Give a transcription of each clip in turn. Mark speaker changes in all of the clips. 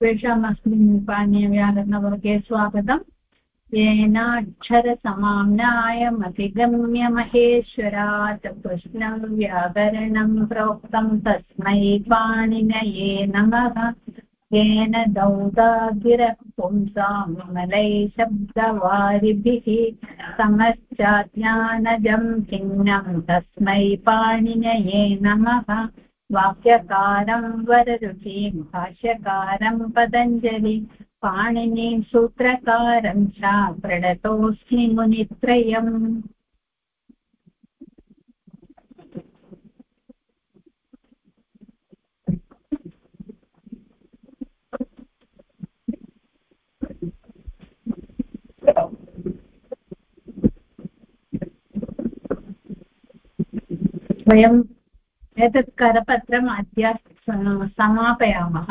Speaker 1: तेषाम् अस्मिन् पाणिव्याकरणवर्गे स्वागतम्। येनाक्षरसमाम्नायमधिगम्य महेश्वरात् कृष्णं व्याकरणं प्रोक्तं तस्मै पाणिनये नमः। येन दौदागिरः पुंसां विमलै शब्दवारिभिः समश्चाज्ञानजं भिन्नं तस्मै पाणिनये नमः। वाक्यकारं वररुचिं भाष्यकारं पतञ्जलि पाणिनीं सूत्रकारं च प्रणतोऽस्मि मुनित्रयम्। वयं एतत् करपत्रम् अद्य समापयामः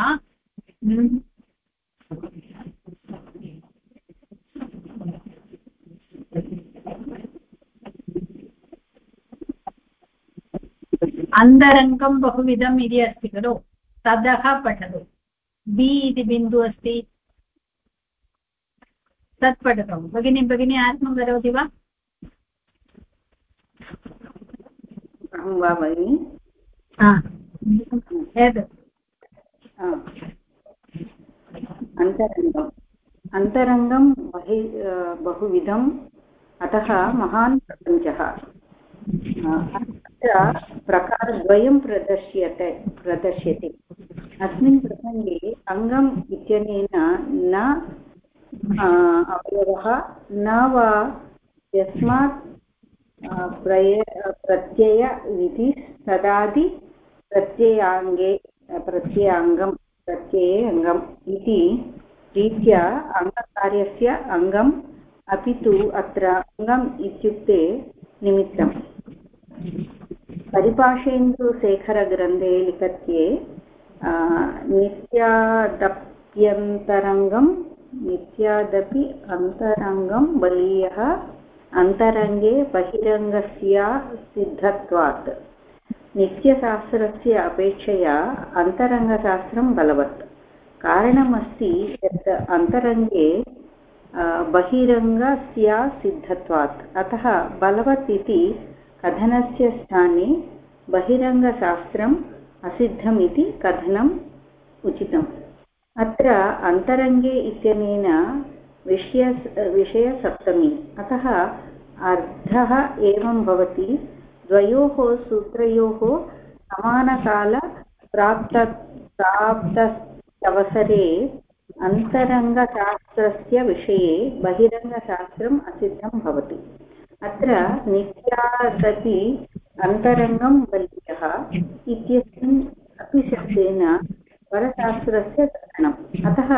Speaker 1: अन्तरङ्गं बहुविधम् इति अस्ति खलु। ततः पठतु। बि इति बिन्दुः अस्ति। तत् पठतु। भगिनी भगिनी आत्मं करोति वा?
Speaker 2: अहं
Speaker 1: एतत्
Speaker 2: अन्तरङ्गम् अन्तरङ्गं बहि बहुविधम् अतः महान् प्रपञ्चः अत्र प्रकारद्वयं प्रदर्श्यते प्रदर्श्यते अस्मिन् प्रसङ्गे अङ्गम् इत्यनेन न अवयवः न वा यस्मात् प्रय प्रत्ययविधिः तदादि प्रत्ययाङ्गे, प्रत्ययाङ्गं प्रत्यये अङ्गम् इति रीत्या अङ्गकार्यस्य अङ्गम् अपि तु अत्र अङ्गम् इत्युक्ते निमित्तम्। परिभाषेन्दुशेखरग्रन्थे लिखत्ये नित्यादप्यन्तरङ्गं नित्यादपि अन्तरङ्गं बलीयः, अन्तरङ्गे बहिरङ्गस्य सिद्धत्वात्। नित्यशास्त्रस्य अपेक्षया अन्तरङ्गशास्त्रं बलवत्। कारणमस्ति यत् अन्तरङ्गे बहिरङ्गस्य सिद्धत्वात्। अतः बलवत् इति कथनस्य स्थाने बहिरङ्गशास्त्रम् असिद्धम् इति कथनम् उचितम्। अत्र अन्तरङ्गे इत्यनेन विषय विषयसप्तमी। अतः अर्थः एवं भवति। द्वयोः सूत्रयोः समानकाल प्राप्त प्राप्तवसरे अन्तरङ्गशास्त्रस्य विषये बहिरङ्गशास्त्रम् असिद्धं भवति। अत्र नित्यादपि अन्तरङ्गं बलीयः इत्यस्मिन् अपि शब्देन परशास्त्रस्य कथनम्। अतः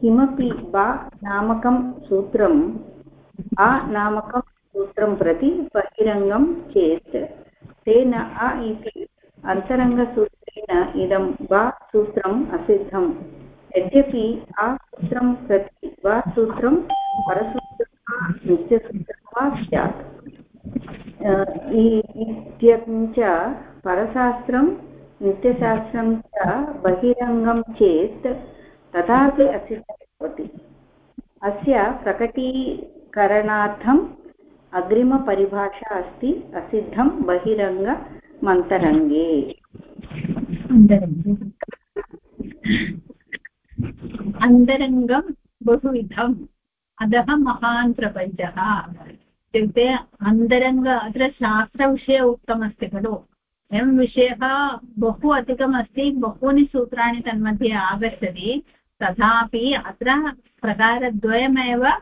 Speaker 2: किमपि बा नामकं सूत्रम् आ सूत्रं प्रति बहिरङ्गं चेत्, तेन अ इति अन्तरङ्गसूत्रेण इदं वा सूत्रम् असिद्धम्। यद्यपि आ सूत्रं प्रति वा सूत्रं, परसूत्रं वा नित्यसूत्रं वा स्यात्। इत्यञ्च परशास्त्रं, नित्यशास्त्रं च बहिरङ्गं चेत् तथापि असिद्धं भवति। अस्य प्रकटीकरणार्थम् अग्रिमपरिभाषा अस्ति, असिद्धं बहिरङ्गमन्तरङ्गे
Speaker 1: अन्तरङ्गं बहुविधम्। अधः महान् प्रपञ्चः। इत्युक्ते अन्तरङ्ग अत्र शास्त्रविषये उक्तमस्ति खलु। अयं विषयः बहु अधिकमस्ति, बहूनि सूत्राणि तन्मध्ये आगच्छति। तथापि अत्र प्रकारद्वयमेव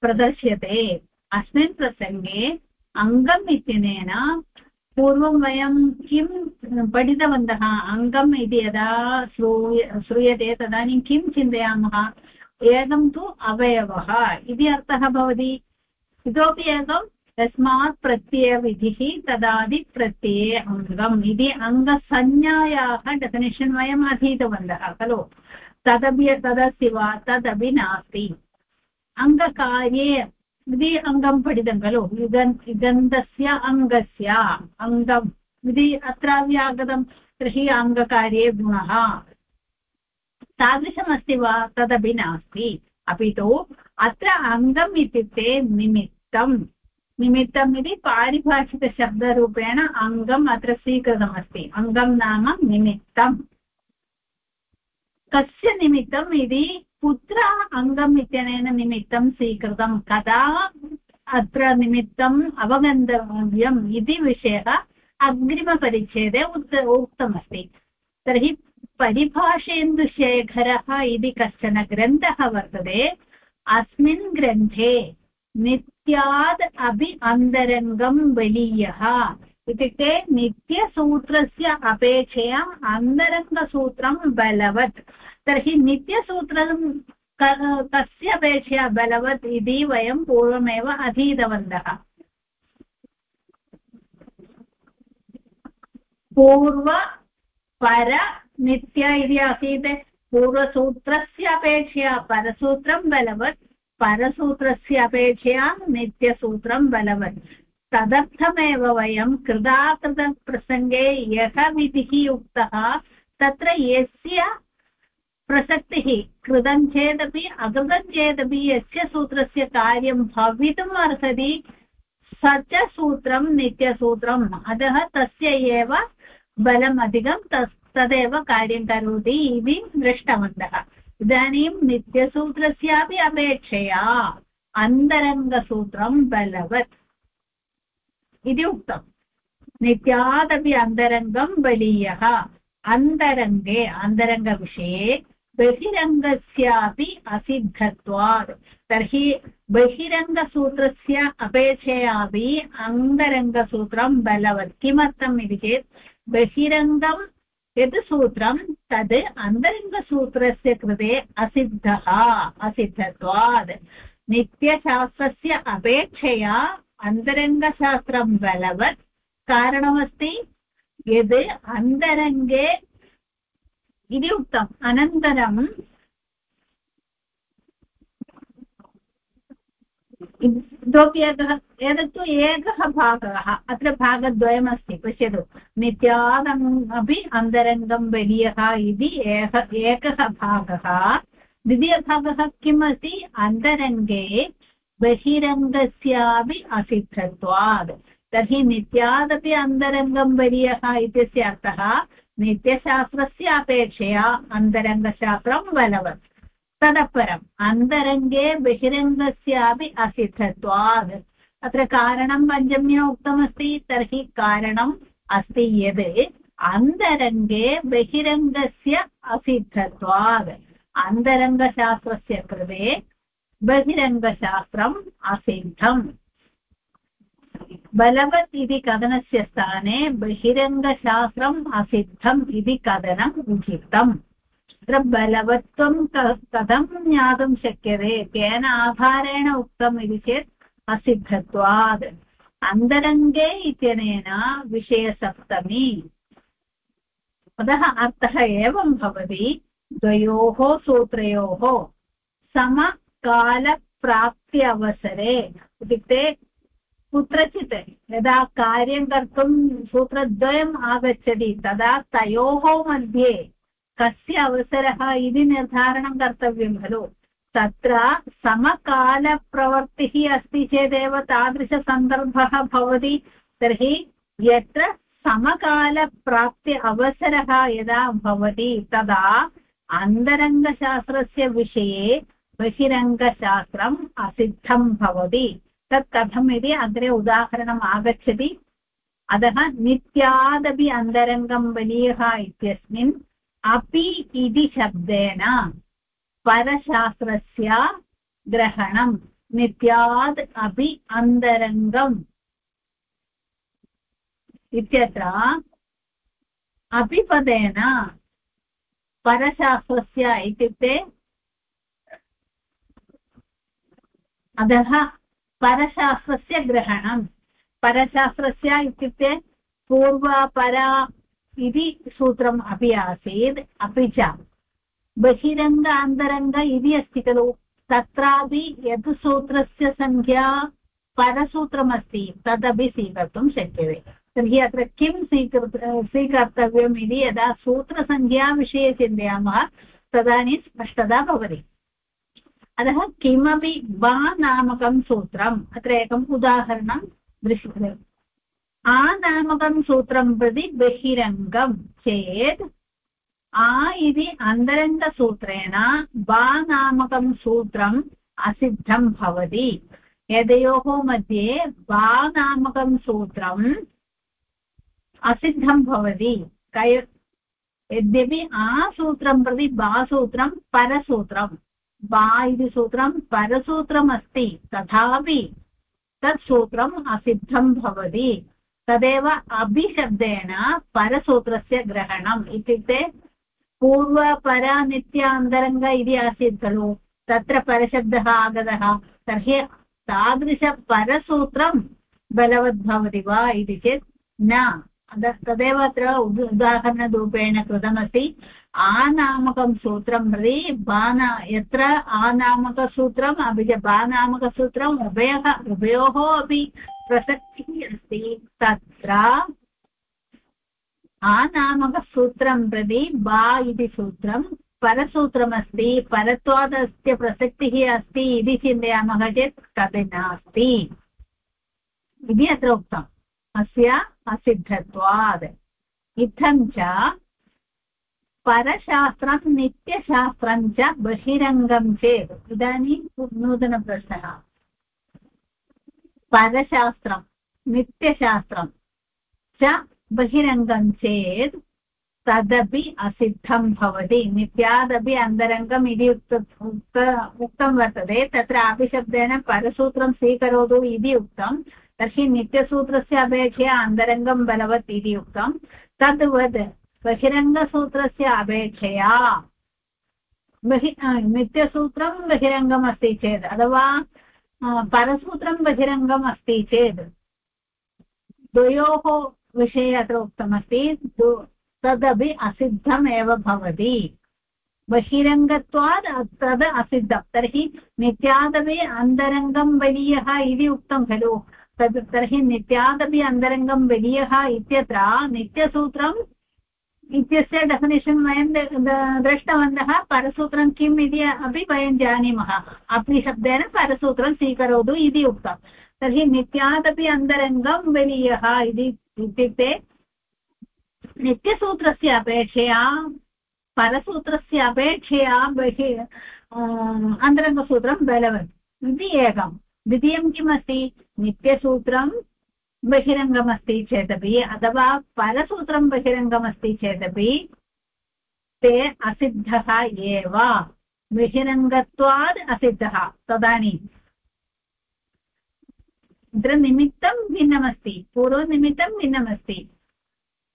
Speaker 1: प्रदर्श्यते। अस्मिन् प्रसङ्गे अङ्गम् इत्यनेन पूर्वं वयं किं पठितवन्तः अङ्गम् इति यदा श्रूय श्रूयते तदानीं किं चिन्तयामः एकं तु अवयवः इति अर्थः भवति इतोपि एकं तस्मात् प्रत्ययविधिः तदादिप्रत्यये अङ्गम् इति अङ्गसंज्ञायाः डेफिनेशन् वयम् अधीतवन्तः खलु तदपि तदस्ति वा तदपि नास्ति अङ्गकार्ये इति अङ्गं पठितं खलु? इदन्तस्य अङ्गस्य अङ्गम् इति अत्रापि आगतं तर्हि अङ्गकार्ये गुणः। तादृशमस्ति वा? तदपि नास्ति। अपि तु अत्र अङ्गम् इत्युक्ते निमित्तं निमित्तम् इति पारिभाषिकशब्दरूपेण अङ्गम् अत्र स्वीकृतमस्ति। अङ्गं नाम निमित्तम्। कस्य निमित्तम् इति कुत्र अङ्गम् इत्यनेन निमित्तं स्वीकृतं। कदा? अत्र निमित्तम् अवगन्तव्यम् इति विषयः अग्रिमपरिच्छेदे उक्त उक्तमस्ति। तर्हि परिभाषेन्दुशेखरः इति कश्चन ग्रन्थः वर्तते। अस्मिन् ग्रन्थे नित्याद् अपि अन्तरङ्गं बलीयः। इत्युक्ते नित्यसूत्रस्य अपेक्षया अन्तरङ्गसूत्रं बलवत्। तर्हि नित्यसूत्रं कस्य अपेक्षया बलवत् इति वयं पूर्वमेव अधीतवन्तः। पूर्व, पर, नित्य इति आसीत्। पूर्वसूत्रस्य अपेक्षया परसूत्रं बलवत्, परसूत्रस्य अपेक्षया नित्यसूत्रं बलवत्। तदर्थमेव वयं कृदाकृतप्रसङ्गे यः विधिः उक्तः, तत्र यस्य प्रसक्तिः, कृतं चेदपि अकृतं चेदपि यस्य सूत्रस्य कार्यं भवितुम् अर्हति स च सूत्रं नित्यसूत्रम्। अतः तस्य एव बलम् अधिकं, तस्, तदेव कार्यं करोति इति दृष्टवन्तः। इदानीं नित्यसूत्रस्यापि अपेक्षया अन्तरङ्गसूत्रं बलवत्। इति उक्तम्। नित्यादपि अन्तरङ्गं बलीयः। अन्तरङ्गे, अन्तरङ्गविषये बहिरङ्गस्यापि असिद्धत्वात्। तर्हि बहिरङ्गसूत्रस्य अपेक्षयापि अन्तरङ्गसूत्रं बलवत्। किमर्थम् इति चेत्, बहिरङ्गं यत् सूत्रं, तद् अन्तरङ्गसूत्रस्य कृते असिद्धः, असिद्धत्वात्। नित्यशास्त्रस्य अपेक्षया अन्तरङ्गशास्त्रं बलवत्। कारणमस्ति, यद् अन्तरङ्गे इति उक्तम् अनन्तरं इतोपि एकः एतत्तु एकः भागः अत्र भागद्वयमस्ति पश्यतु नित्यादम् अपि अन्तरङ्गं बलीयः इति एक एकः भागः द्वितीयभागः किम् अस्ति अन्तरङ्गे बहिरङ्गस्यापि असिद्धत्वात् तर्हि नित्यादपि अन्तरङ्गं बलीयः इत्यस्य अर्थः नित्यशास्त्रस्य अपेक्षया अन्तरङ्गशास्त्रं बलवत् ततः परम् अन्तरङ्गे बहिरङ्गस्यापि असिद्धत्वात् अत्र कारणं पञ्चम्या उक्तमस्ति तर्हि कारणम् अस्ति यत् अन्तरङ्गे बहिरङ्गस्य असिद्धत्वात् अन्तरङ्गशास्त्रस्य कृते बहिरङ्गशास्त्रम् असिद्धम् बलवत् इति कथनस्य स्थाने बहिरङ्गशास्त्रम् असिद्धम् इति कथनम् उचितम् तत्र बलवत्वं कथं ज्ञातुं शक्यते? केन आधारेण उक्तम् इति चेत् असिद्धत्वात्। अन्तरङ्गे इत्यनेन विषयसप्तमी। अतः अर्थः एवं भवति, द्वयोः सूत्रयोः समकालप्राप्ति अवसरे इत्युक्ते कुत्रचित् यदा कार्यं कर्तुं सूत्रद्वयम् आगच्छति, तदा तयोः मध्ये कस्य अवसरः इति निर्धारणं कर्तव्यं खलु। तत्र समकालप्रवृत्तिः अस्ति चेदेव तादृशसन्दर्भः भवति, तर्हि यत्र समकालप्राप्ति अवसरः यदा भवति, तदा अन्तरङ्गशास्त्रस्य विषये बहिरङ्गशास्त्रम् असिद्धं भवति। तत् कथम् इति अग्रे उदाहरणम् आगच्छति, अतः नित्यादपि अन्तरङ्गं बलीयः इत्यस्मिन् अपि इति शब्देन परशास्त्रस्य ग्रहणं नित्यात् अपि अन्तरङ्गम् इत्यत्र अपिपदेन परशास्त्रस्य इत्युक्ते अतः परशास्त्रस्य ग्रहणं। परशास्त्रस्य इत्युक्ते पूर्वपरा इति सूत्रम् अपि आसीत्, अपि च। बहिरङ्ग, अन्तरङ्ग इति अस्ति खलु। तत्रापि यत् सूत्रस्य सङ्ख्या परसूत्रमस्ति, तदपि स्वीकर्तुं शक्यते। तर्हि अत्र किं स्वीकृत, स्वीकर्तव्यम् इति यदा सूत्रसङ्ख्याविषये चिन्तयामः, तदानीं स्पष्टता भवति। अतः किमपि बा नामकं सूत्रम्, अत्र एकम् उदाहरणं दृश्यते। आ सूत्रं प्रति बहिरङ्गं चेत्, आ इति अन्तरङ्गसूत्रेण बा नामकं सूत्रम् असिद्धं भवति। एतयोः मध्ये बा नामकं सूत्रम् असिद्धं भवति। कय, यद्यपि आसूत्रं प्रति बासूत्रं परसूत्रं बा इति सूत्रं परसूत्रमस्ति। तथापि तत् सूत्रम् असिद्धं भवति। तदेव अभिशब्देन परसूत्रस्य ग्रहणम् इत्युक्ते पूर्वपर नित्यान्तरङ्ग इति आसीत् खलु। तत्र परशब्दः आगतः। तर्हि तादृशपरसूत्रं बलवद्भवति वा इति चेत् न। तदेव अत्र उदाहरणरूपेण कृतमस्ति। आनामकं सूत्रं प्रति बान, यत्र आनामकसूत्रम्, अपि च बानामकसूत्रम् उभयः, उभयोः अपि प्रसक्तिः अस्ति। तत्र आनामकसूत्रं प्रति बा इति सूत्रं परसूत्रमस्ति, परत्वादस्य प्रसक्तिः अस्ति इति चिन्तयामः चेत् तद् नास्ति। इति अत्र उक्तम्। अस्य असिद्धत्वात्। इत्थं च परशास्त्रं नित्यशास्त्रं च बहिरङ्गं चेत् इदानीं नूतनप्रश्नः। परशास्त्रं, नित्यशास्त्रं च बहिरङ्गं चेत् तदपि असिद्धं भवति। नित्यादपि अन्तरङ्गम् इति उक्त उक्त, उक्तं वर्तते। तत्र अभिशब्देन परसूत्रं स्वीकरोतु इति उक्तं। तर्हि नित्यसूत्रस्य अपेक्षया अन्तरङ्गं बलवत् इति उक्तं। तद्वत् बहिरङ्गसूत्रस्य अपेक्षया। बहि नित्यसूत्रं बहिरङ्गम् अस्ति चेत्, अथवा परसूत्रं बहिरङ्गम् अस्ति चेत्, द्वयोः विषये अत्र उक्तमस्ति तदपि असिद्धमेव भवति। बहिरङ्गत्वात् तद् असिद्धं, तर्हि नित्यादपि अन्तरङ्गं बलीयः इति उक्तं खलु। तद्, तर्हि नित्यादपि अन्तरङ्गं बलीयः इत्यत्र नित्यसूत्रम् इत्यस्य डेफिनेशन् वयं दृष्टवन्तः परसूत्रं किम् इति अपि वयं जानीमः। अपि शब्देन परसूत्रं स्वीकरोतु इति उक्तं। तर्हि नित्यादपि अन्तरङ्गं बलीयः इति इत्युक्ते नित्यसूत्रस्य अपेक्षया, परसूत्रस्य अपेक्षया बहि अन्तरङ्गसूत्रं बलवत्। इति एकं। द्वितीयं किमस्ति? नित्यसूत्रं बहिरङ्गमस्ति चेदपि, अथवा परसूत्रं बहिरङ्गमस्ति चेदपि, ते असिद्धः एव। बहिरङ्गत्वात् असिद्धः तदानीम् अत्र निमित्तं भिन्नमस्ति, पूर्वनिमित्तं भिन्नमस्ति।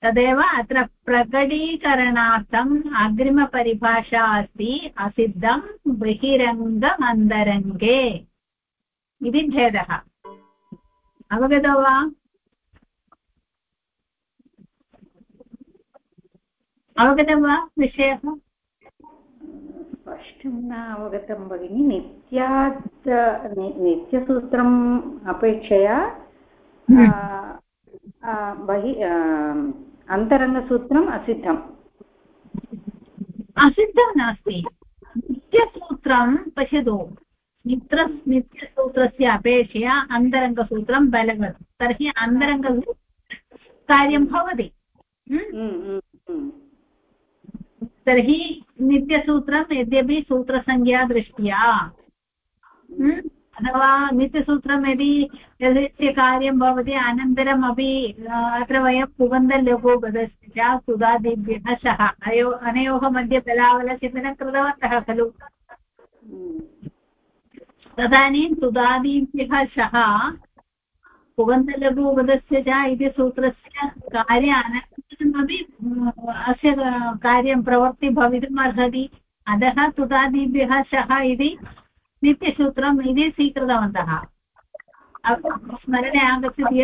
Speaker 1: तदेव अत्र प्रकटीकरणार्थम् अग्रिमपरिभाषा अस्ति, असिद्धं बहिरङ्गमन्तरङ्गे। इति भेदः। अवगतो वा अवगतं वा विषयः?
Speaker 2: स्पष्टं न अवगतं भगिनि नित्यात् नित्यसूत्रम् अपेक्षया हम्म। बहि अन्तरङ्गसूत्रम् असिद्धम्।
Speaker 1: असिद्धं नास्ति। नित्यसूत्रं पश्यतु। मित्र नित्यसूत्रस्य अपेक्षया अन्तरङ्गसूत्रं बलवत्। तर्हि अन्तरङ्ग कार्यं भवति। तर्हि नित्यसूत्रं यद्यपि सूत्रसंज्ञा दृष्ट्या। अथवा नित्यसूत्रं यदि यस्य कार्यं भवति अनन्तरमपि अत्र वयं पुगन्धलघु च सुधादिभ्यः शः अयो अनयोः मध्ये बलावलचिन्तनं कृतवन्तः खलु। तदानीं सुधादिभ्यः शः पुगन्तलघुपदस्य च इति सूत्रस्य कार्य अनन्तरमपि अस्य कार्यं प्रवृत्ति भवितुम् अर्हति। अतः तुदादिभ्यः शः इति नित्यसूत्रम् इति स्वीकृतवन्तः। स्मरणे आगच्छति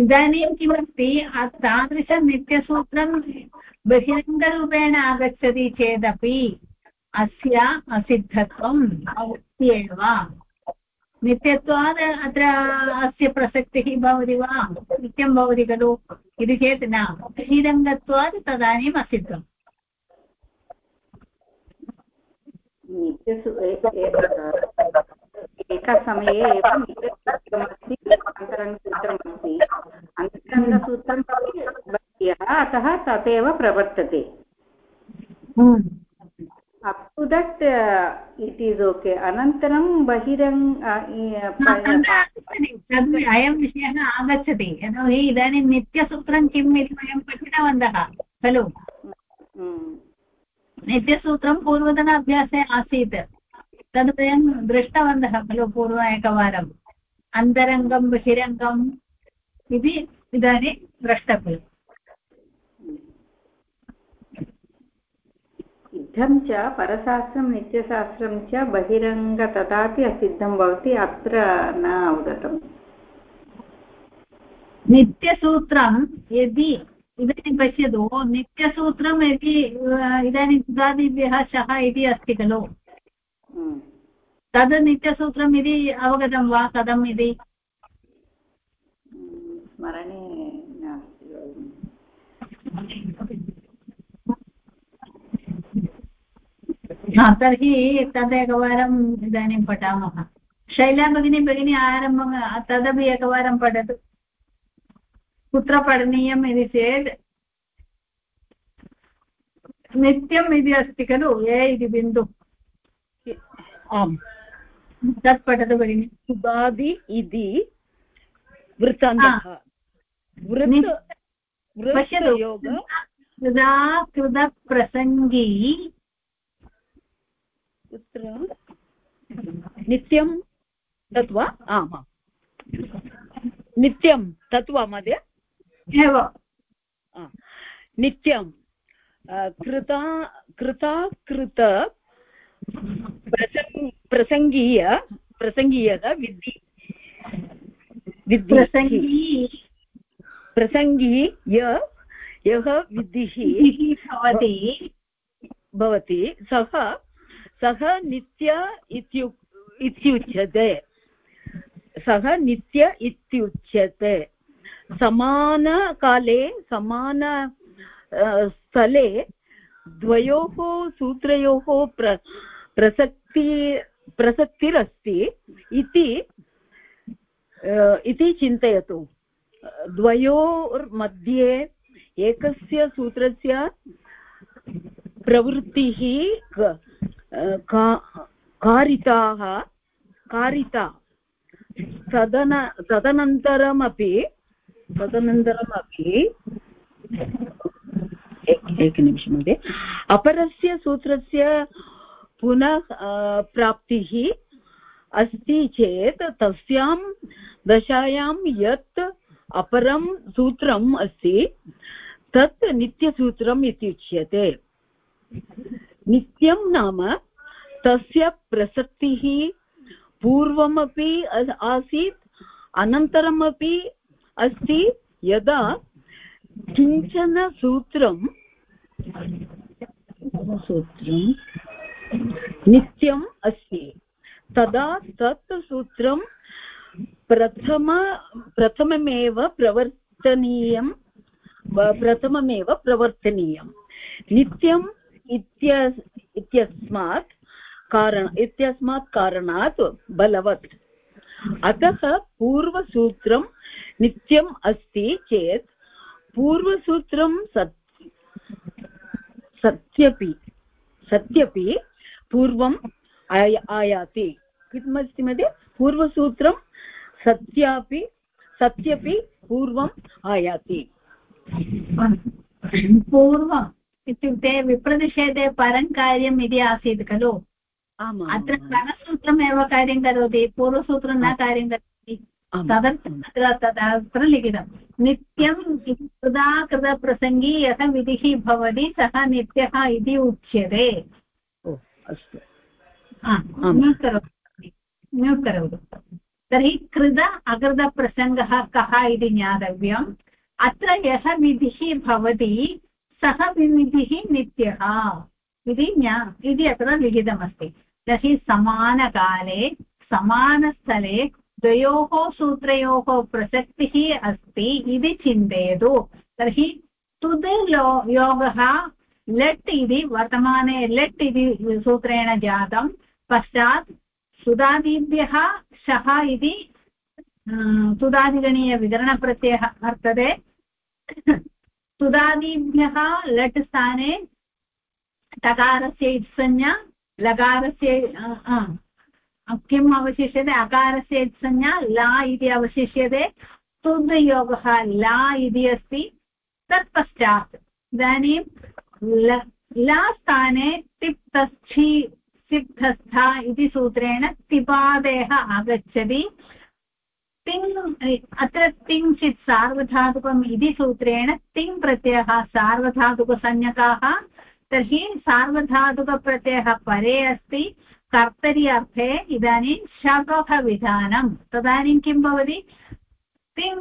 Speaker 1: इदानीं किमस्ति? तादृशं नित्यसूत्रं बहिरङ्गरूपेण आगच्छति चेदपि अस्य असिद्धत्वं भवति नित्यत्वात् अत्र अस्य प्रसक्तिः भवति वा? नित्यं भवति खलु? इति चेत् न। बहिरङ्गत्वात् तदानीम् असिद्धम्।
Speaker 2: नित्यसु एकसमये एव नित्यसूत्रमस्ति अन्तरङ्गसूत्रमस्ति अन्तरङ्गसूत्रं अतः तदेव प्रवर्तते। Up to that it is okay अनन्तरं बहिरङ्ग
Speaker 1: अयं विषयः आगच्छति। यतोहि इदानीं नित्यसूत्रं किम् इति वयं पठितवन्तः खलु? नित्यसूत्रं पूर्वतन अभ्यासे आसीत्। तद् वयं दृष्टवन्तः खलु पूर्व एकवारम् अन्तरङ्गं बहिरङ्गम् इति इदानीं द्रष्टव्यम्।
Speaker 2: सिद्धं च परशास्त्रं नित्यशास्त्रं च बहिरङ्ग तथापि असिद्धं भवति अत्र न अवगतम्
Speaker 1: नित्यसूत्रं यदि इदानीं पश्यतु नित्यसूत्रं यदि इदानीं सुधादिभ्यः शः इति अस्ति खलु। तद् नित्यसूत्रम् इति अवगतं वा? कथम् इति?
Speaker 2: हम्म, स्मरणे नास्ति
Speaker 1: तर्हि तदेकवारम् इदानीं पठामः। शैला भगिनी भगिनी आरम्भं तदपि एकवारं पठतु। कुत्र पठनीयम् इति चेत् नित्यम् इति अस्ति खलु ए इति बिन्दु।
Speaker 3: आम्।
Speaker 1: तत् पठतु भगिनि।
Speaker 3: सुबादि इति वृत्तान्तः।
Speaker 1: कृदा कृतप्रसङ्गी
Speaker 3: कुत्र? नित्यं तत् वा आमां। नित्यं तत् वा महोदय।
Speaker 1: एव।
Speaker 3: नित्यं कृता कृता कृत प्रसङ्ग प्रसङ्गीय प्रसङ्गीयः विद्धि
Speaker 1: प्रसङ्गी
Speaker 3: प्रसङ्गी य यः विद्धिः
Speaker 1: भवति।
Speaker 3: भवति सः सः नित्य इत्यु इत्युच्यते। सः नित्य इत्युच्यते। समानकाले समान स्थले द्वयोः सूत्रयोः प्र प्रसक्ति, प्रसक्तिरस्ति इति इति चिन्तयतु। द्वयोर्मध्ये एकस्य सूत्रस्य प्रवृत्तिः कारिताः, कारिता। तदन तदनन्तरमपि तदनन्तरमपि एकनिमिषं महोदय। अपरस्य सूत्रस्य पुनः प्राप्तिः अस्ति चेत् तस्यां दशायां यत् अपरं सूत्रम् अस्ति, तत् नित्यसूत्रम् इत्युच्यते। नित्यं नाम तस्य प्रसक्तिः पूर्वमपि आसीत्, अनन्तरमपि अस्ति, यदा किंचन सूत्रं सूत्रं नित्यम् अस्ति। तदा तत् सूत्रं प्रथम, प्रथममेव प्रवर्तनीयं प्रथममेव प्रवर्तनीयं। नित्यं इत्य इत्यस्मात् कारण, इत्यस्मात् कारणात् बलवत्। अतः पूर्वसूत्रं नित्यम् अस्ति चेत् पूर्वसूत्रं सत्, सत्यपि सत्यपि पूर्वम् आय आयाति। किमस्ति मध्ये पूर्वसूत्रं सत्यापि सत्यपि पूर्वम् आयाति।
Speaker 1: पूर्वं इत्युक्ते विप्रतिषेधे परं कार्यम् इति आसीत् खलु? अत्र परसूत्रमेव कार्यं करोति पूर्वसूत्रं न कार्यं करोति। तदर्थं तत्र लिखितं नित्यम् इति कृदा कृतप्रसङ्गी यः विधिः भवति सः नित्यः इति उच्यते।
Speaker 3: अस्तु।
Speaker 1: करोतु तर्हि कृत अकृतप्रसङ्गः कः इति ज्ञातव्यम्। अत्र यः विधिः भवति सः विधिः नित्यः। इति ज्ञा इति अत्र लिखितमस्ति। तर्हि समानकाले समानस्थले द्वयोः सूत्रयोः प्रसक्तिः अस्ति इति चिन्तयतु। तर्हि तुद् योगः लट् इति वर्तमाने लट् इति सूत्रेण जातं, पश्चात् सुदादिभ्यः शः इति तुदादिगणीयविकरणप्रत्ययः वर्तते। सुदादिभ्यः लट् स्थाने टकारस्य इत्संज्ञा, लकारस्य किम् अवशिष्यते? अकारस्य इत्संज्ञा, ला इति अवशिष्यते। तुद्योगः ला इति अस्ति। तत्पश्चात् इदानीं ला स्थाने तिप्तस्थि सिद्धस्था इति सूत्रेण तिपादेः आगच्छति। तिङ्, अत्र तिङ्चित् सार्वधातुकम् इति सूत्रेण तिङ् प्रत्ययः सार्वधातुकसंज्ञकाः, तर्हि सार्वधातुकप्रत्ययः परे अस्ति। कर्तरि अर्थे इदानीं शपः विधानं तदानीं किं भवति? तिङ्,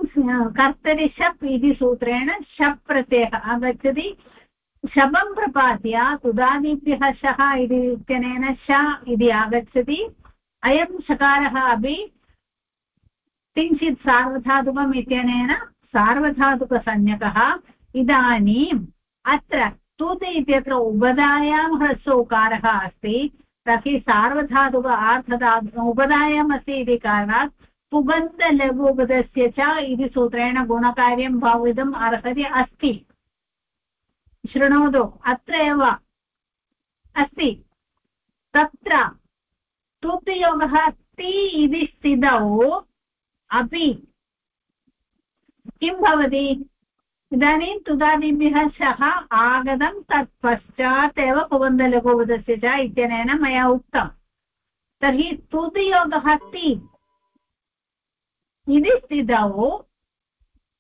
Speaker 1: कर्तरि शप् इति सूत्रेण शप् प्रत्ययः आगच्छति। शपं प्रपाद्य तुदादिभ्यः शः इति इत्यनेन श इति आगच्छति। अयं शकारः अपि किञ्चित् सार्वधातुकम् इत्यनेन सार्वधातुकसंज्ञकः। इदानीम् अत्र तुत् इत्यत्र उपधायां ह्रस्वकारः अस्ति। तर्हि सार्वधातुक आर्थधातु उपधायाम् अस्ति इति कारणात् पुगन्तलघुपदस्य च इति सूत्रेण गुणकार्यं भवितुम् अर्हति अस्ति। शृणोतु अत्र एव अस्ति तत्र तुप्तियोगः ति इति स्थितौ अपि किं भवति इदानीं तुदादिभ्यः शः आगतं तत् पश्चात् एव कुबन्धलघुपदस्य च इत्यनेन मया उक्तं तर्हि तुतियोगः ति इति स्थितौ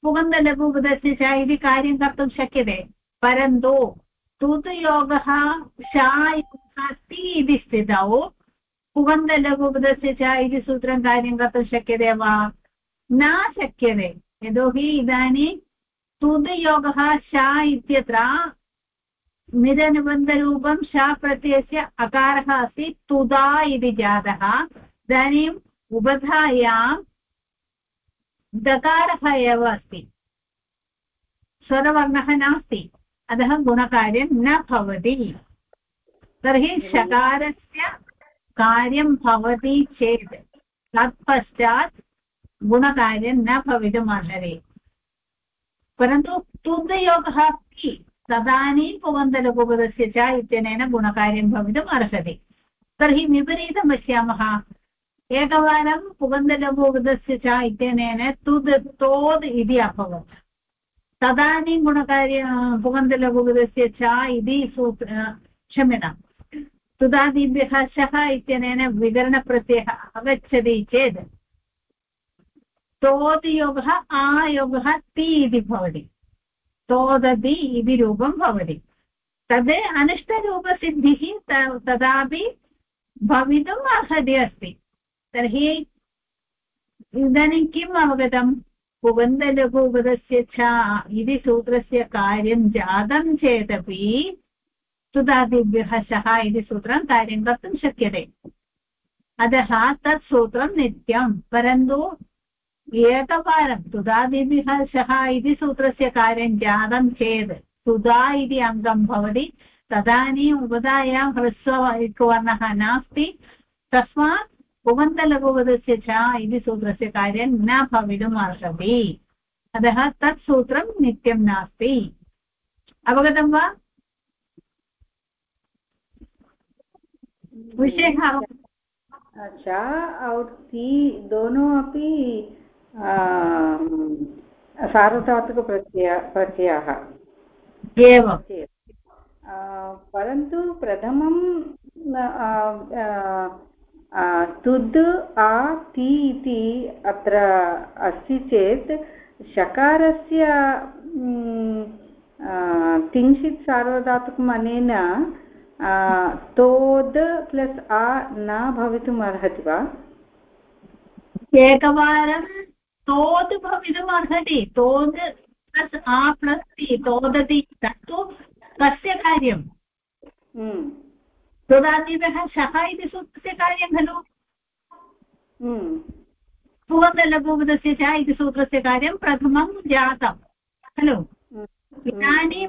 Speaker 1: पुगन्धलघुपदस्य च इति कार्यं कर्तुं शक्यते परन्तु तुतुयोगः शायोगः ति इति स्थितौ। पुगन्धलघुपदस्य च इति सूत्रं कार्यं कर्तुं शक्यते वा? न शक्यते। यतोहि इदानीं तुदयोगः शा इत्यत्र निरनुबन्धरूपं शा प्रत्ययस्य अकारः अस्ति, तुदा इति जातः। इदानीम् उबधायां दकारः एव अस्ति। स्वरवर्णः नास्ति। अतः गुणकार्यं न भवति। तर्हि शकारस्य कार्यं भवति चेत् तत्पश्चात् गुणकार्यं न भवितुम् अर्हति। परन्तु तुन्दयोगः अस्ति तदानीं पुवन्तलघुपदस्य च इत्यनेन गुणकार्यं भवितुम् अर्हति। तर्हि विपरीतं पश्यामः। एकवारं पुगन्धलघुपदस्य च इत्यनेन तुद् तोद् इति अभवत्। तदानीं गुणकार्य पुगन्तलघुपदस्य च इति सूत्र क्षम्यतां तुदादिभ्यः शः इत्यनेन विकरणप्रत्ययः आगच्छति चेत् तोदियोगः आयोगः ति इति भवति तोदति इति रूपं भवति तद् अनिष्टरूपसिद्धिः तदापि भवितुम् अर्हति अस्ति तर्हि इदानीं किम् अवगतम् पुगन्धलघुपदस्य च इति सूत्रस्य कार्यं जातं चेदपि सुधादिभ्यः शः इति सूत्रं कार्यं कर्तुं शक्यते। अतः तत् सूत्रं नित्यं, परन्तु एकवारं सुधादिभ्यः इति सूत्रस्य कार्यं जातं चेत् सुधा इति अङ्गं भवति, तदानीम् उपधायां ह्रस्व एकवर्णः नास्ति। तस्मात् पुगन्तलघुपदस्य च इति सूत्रस्य कार्यं न भवितुम् अर्हति अतः तत् सूत्रं नित्यं नास्ति। अवगतं वा? विषयः
Speaker 2: च और सी दोनों अपि सार्वधातुकप्रत्यय प्रत्ययाः।
Speaker 1: एवं
Speaker 2: परन्तु प्रथमं तुद् आ ति इति अत्र अस्ति चेत् शकारस्य तिंशित् सार्वधातुकम् अनेन तोद् प्लस् आ न भवितुम् अर्हति वा?
Speaker 1: एकवारं तोद् भवितुम् अर्हति। तोद् प्लस् आ प्लस् ति तोदति तत्तु कस्य कार्यं
Speaker 2: हम्म,
Speaker 1: तदादिभ्यः शः इति सूत्रस्य कार्यं खलु।
Speaker 2: हम्म,
Speaker 1: भुवन्दलघुपदस्य च इति सूत्रस्य कार्यं प्रथमं जातं। खलु?
Speaker 2: हम्म,
Speaker 1: इदानीं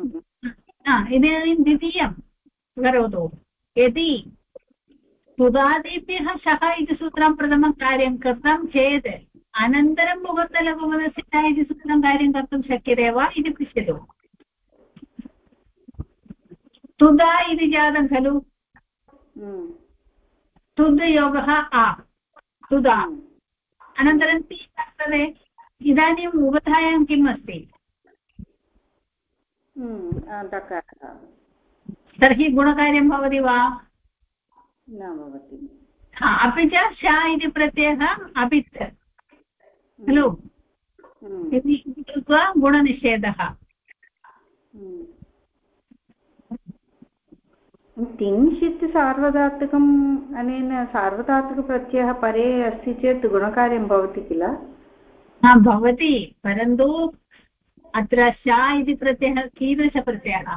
Speaker 1: हा, इदानीं द्वितीयं करोतु। यदि सुधादिभ्यः शः इति सूत्रं प्रथमं कार्यं कृतं चेत् अनन्तरं भुवन्तलघुपदस्य च इति सूत्रं कार्यं कर्तुं शक्यते वा इति पृच्छतु। तुदा इति जातं खलु।
Speaker 2: हम्म,
Speaker 1: तुद् योगः आ तुदा
Speaker 2: हम्म,
Speaker 1: अनन्तरं ति वर्तते इदानीम् उभधायां किम् अस्ति?
Speaker 2: हम्म,
Speaker 1: तर्हि गुणकार्यं भवति वा?
Speaker 2: न भवति।
Speaker 1: हा, अपि च श इति प्रत्ययः अपि च। खलु?
Speaker 2: हम्म,
Speaker 1: इति कृत्वा गुणनिषेधः।
Speaker 2: किञ्चित् सार्वधातुकम् अनेन सार्वधातुकप्रत्ययः परे अस्ति चेत् गुणकार्यं भवति किल?
Speaker 1: भवति परन्तु अत्र श इति प्रत्ययः कीदृशप्रत्ययः?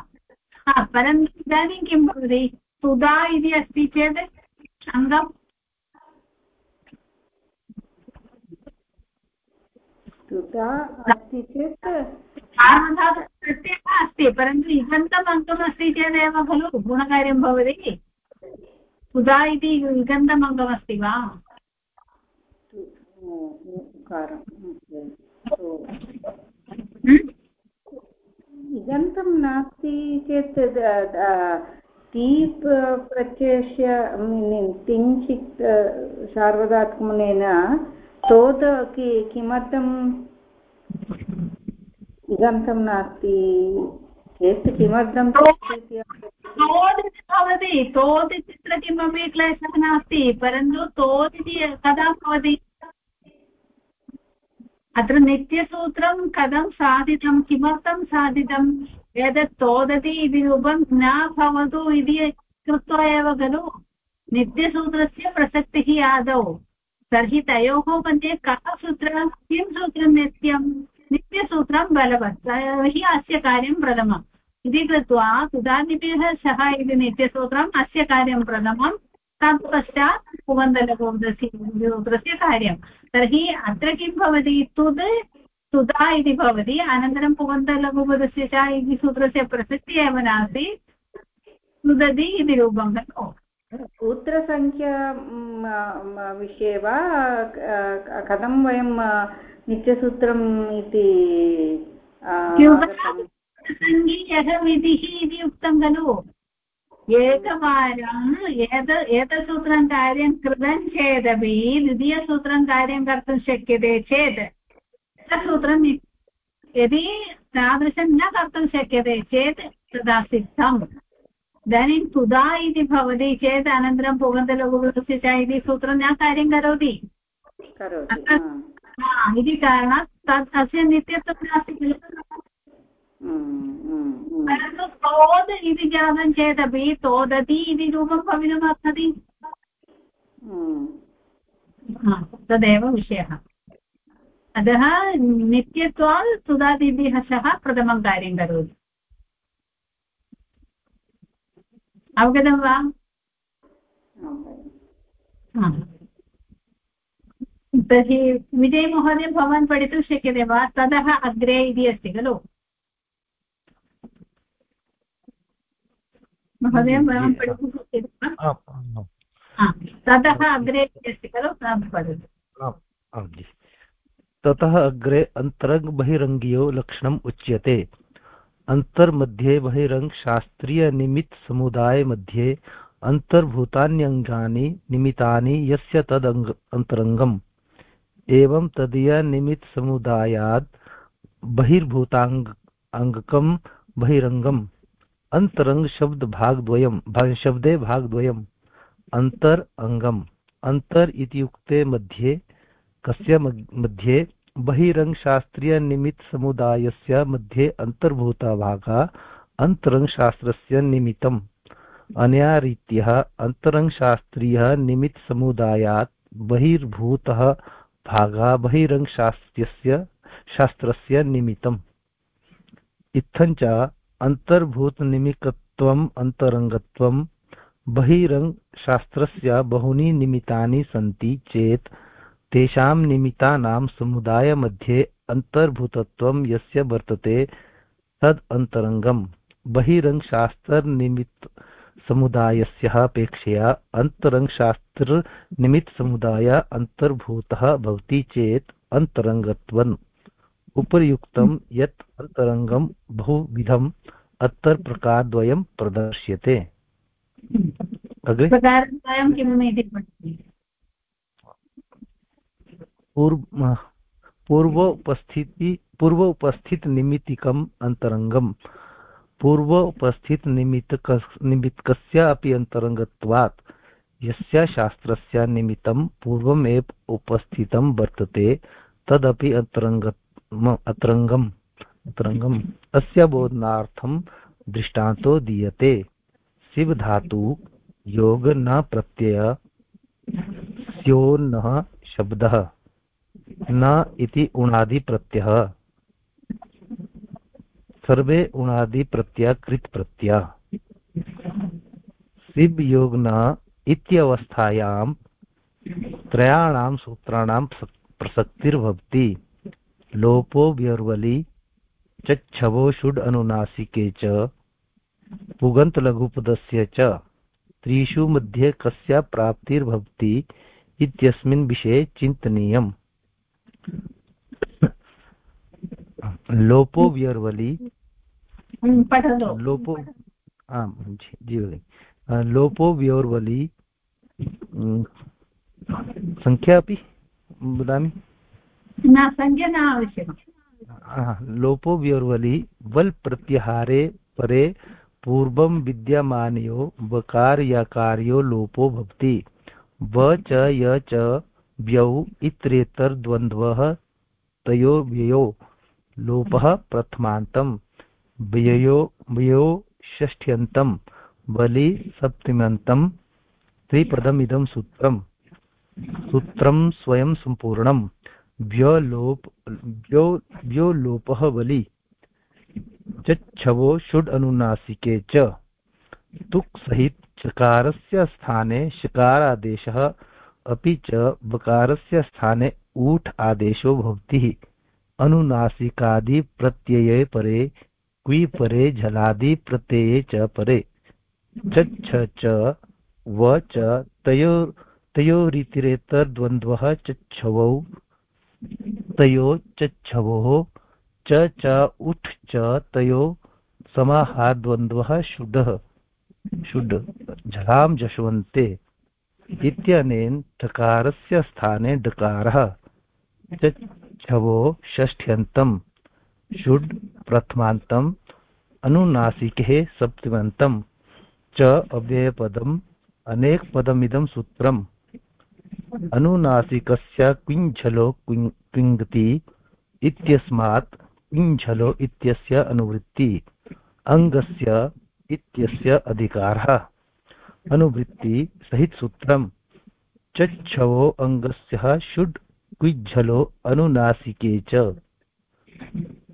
Speaker 1: परन्तु इदानीं किं भवति? सुधा इति अस्ति चेत् अङ्गं
Speaker 2: तुता अस्ति चेत्
Speaker 1: सार्वधातुकप्रत्ययः अस्ति, परन्तु इगन्तम् अङ्गम् अस्ति चेदेव खलु, गुणकार्यं भवति सुधा इति इगन्तम् अङ्गमस्ति वा? हम्म?
Speaker 2: नास्ति चेत् टीप् प्रत्ययस्य किञ्चित् सार्वधात्मनेन तोद कि- इदन्तं नास्ति। चेत् किमर्थं इति
Speaker 1: तोद् भवति। तोद् इत्यत्र किमपि क्लेशः नास्ति परन्तु तोद् इति कदा भवति? अत्र नित्यसूत्रं कथं साधितं किमर्थं साधितम् एतत् तोदति इति रूपं न भवतु इति कृत्वा एव खलु। नित्यसूत्रस्य प्रसक्तिः आदौ। तर्हि तयोः मध्ये कः सूत्रं किं सूत्रं नित्यं नित्यसूत्रं बलवत्। तर्हि अस्य कार्यं प्रथमम्। इति कृत्वा सुधादिभ्यः सः इति नित्यसूत्रम् अस्य कार्यं प्रथमं तत्पश्चात् कुवन्दलगोदस्य सूत्रस्य कार्यं। तर्हि अत्र किं भवति तुद् सुधा इति भवति, अनन्तरं कुवन्तलघुपदस्य च इति सूत्रस्य प्रसक्तिः एव नास्ति। सुदति इति रूपं खलु।
Speaker 2: सूत्रसङ्ख्या विषये वा कथं वयं नित्यसूत्रम् इति आ, आगतम्?
Speaker 1: सङ्गीयः इति उक्तं खलु? एकवारम् एत एतत्सूत्रं कार्यं कृतं चेदपि द्वितीयसूत्रं कार्यं कर्तुं शक्यते चेत् सूत्रं यदि तादृशं न कर्तुं शक्यते चेत् तदा सिद्धम्। इदानीं सुधा इति भवति चेत् अनन्तरं पुगन्तलघुपदस्य च इति सूत्रं न कार्यं करोति। इति कारणात् तत् तस्य नित्यत्वं नास्ति
Speaker 2: हम्म।
Speaker 1: परन्तु तोद् इति जातं चेदपि तोदति इति रूपं भवितुमर्हति तदेव विषयः अतः नित्यत्वात् सुधादिभ्यः प्रथमं कार्यं करोति अवगतं वा। हा। तर्हि विजयमहोदय भवान् पठितुं शक्यते वा? ततः अग्रे इति अस्ति खलु? महोदय भवान् पठितुं शक्यते वा? ततः अग्रे इति अस्ति खलु? पठतु।
Speaker 4: ततः अग्रे अन्तरङ्गबहिरङ्गीयो लक्षणम् उच्यते। अन्तर्मध्ये बहिरङ्ग शास्त्रीयनिमित्तसमुदायमध्ये अन्तर्भूतान्यङ्गानि निमित्तानि यस्य तदङ्ग अन्तरङ्गम्। एवं तदीयनिमित्तसमुदायात् बहिर्भूताङ्ग अङ्गकं बहिरङ्गम् अन्तरङ्ग शब्दभागद्वयं भा- शब्दे भागद्वयम् अन्तर् अङ्गम् अन्तर् इत्युक्ते मध्ये, कस्य मध्ये बहिरङ्गशास्त्रीयनिमित्तसमुदायस्य मध्ये भागः अन्तरङ्गशास्त्रस्य निमित्तम्। अनया रीत्या अन्तरङ्गशास्त्रीयः निमित्तसमुदायात् बहिर्भूतः भागः बहिरङ्गशास्त्रस्य शास्त्रस्य निमित्तम्। इत्थञ्च अन्तर्भूतनिमित्तत्वम् अन्तरङ्गत्वं बहिरङ्गशास्त्रस्य बहूनि निमित्तानि सन्ति चेत् तेषां निमित्तानां समुदायमध्ये अन्तर्भूतत्वं यस्य वर्तते तद् अन्तरङ्गम् बहिरङ्गशास्त्रनिमित्त समुदायस्य अपेक्षया अन्तरङ्गशास्त्रनिमित्तसमुदाय अन्तर्भूतः भवति चेत् अन्तरङ्गत्वम् उपर्युक्तं यत् अन्तरङ्गं बहुविधम् अत्र प्रकारद्वयं प्रदर्श्यते अग्रे पूर्व पूर्वोपस्थिति पूर्व उपस्थितनिमित्तिकम् अन्तरङ्गम्। पूर्व उपस्थितनिमित्तक निमित्तकस्य अपि अन्तरङ्गत्वात्। यस्य शास्त्रस्य निमित्तं पूर्वमेव उपस्थितं वर्तते, तदपि अन्तरङ्ग अतरङ्गम् अतरङ्गम्। अस्य बोधनार्थं दृष्टान्तो दीयते। शिवधातु योग न प्रत्यय स्योन्नः शब्दः, न इति उणादिप्रत्ययः। सर्वे उणादि प्रत्यय कृत प्रत्यय सिब योगना इत्यवस्थायां त्रयाणां सूत्राणां प्रसक्तिर्भवति। लोपो व्यर्वलि चच्छवो षुड् अनुनासिके च। पुगन्तलघुपदस्य च। त्रिषु मध्ये कस्य प्राप्तिर्भवति इत्यस्मिन् विषये चिन्तनीयम्। लोपो व्यर्वलि
Speaker 1: पठतु।
Speaker 4: लोपो आम् जी भगिनि लोपो व्योर्वलि सङ्ख्या अपि वदामि?
Speaker 1: न सङ्ख्या न आवश्यकं
Speaker 4: लोपो व्योर्वलि वल् प्रत्याहारे परे पूर्वं विद्यमानयो वकार यकार्यो लोपो भवति। व च य च व्यौ इत्रेतरद्वन्द्वः तयो व्ययो लोपः प्रथमान्तम्। व्ययो व्ययो षष्ठ्यन्तं बलि सप्तम्यन्तं, त्रिपदमिदं सूत्रम्। सूत्रं स्वयं सम्पूर्णं व्योलोप व्यो व्योलोपः बलि। चच्छवो षुड् अनुनासिके च। तुक् सहित चकारस्य स्थाने शकारादेशः, अपि च बकारस्य स्थाने ऊठ आदेशो भवति। अनुनासिकादिप्रत्यये परे क्वि परे झलादिप्रत्यये च परे। च च, व, च, तयो तयोरितिरेतरद्वन्द्वः चच्छवौ तयो चच्छवोः च च, उठ्, च, तयो समाहारद्वन्द्वः शुडः। शुड्, झलां जशवन्ते। इत्यनेन ठकारस्य स्थाने डकारः। छवो षष्ठ्यन्तं षुड् प्रथमान्तम्। अनुनासिके सप्तमन्तं च अव्ययपदम् अनेकपदमिदं सूत्रम्। अनुनासिकस्य क्विञ्झलो क्विङ्गति इत्यस्मात् क्विञ्झलो इत्यस्य अनुवृत्ति, अङ्गस्य इत्यस्य अधिकारः। अनुवृत्ति चच्छवो अङ्गस्य षुड् क्विज्झलो अनुनासिके च।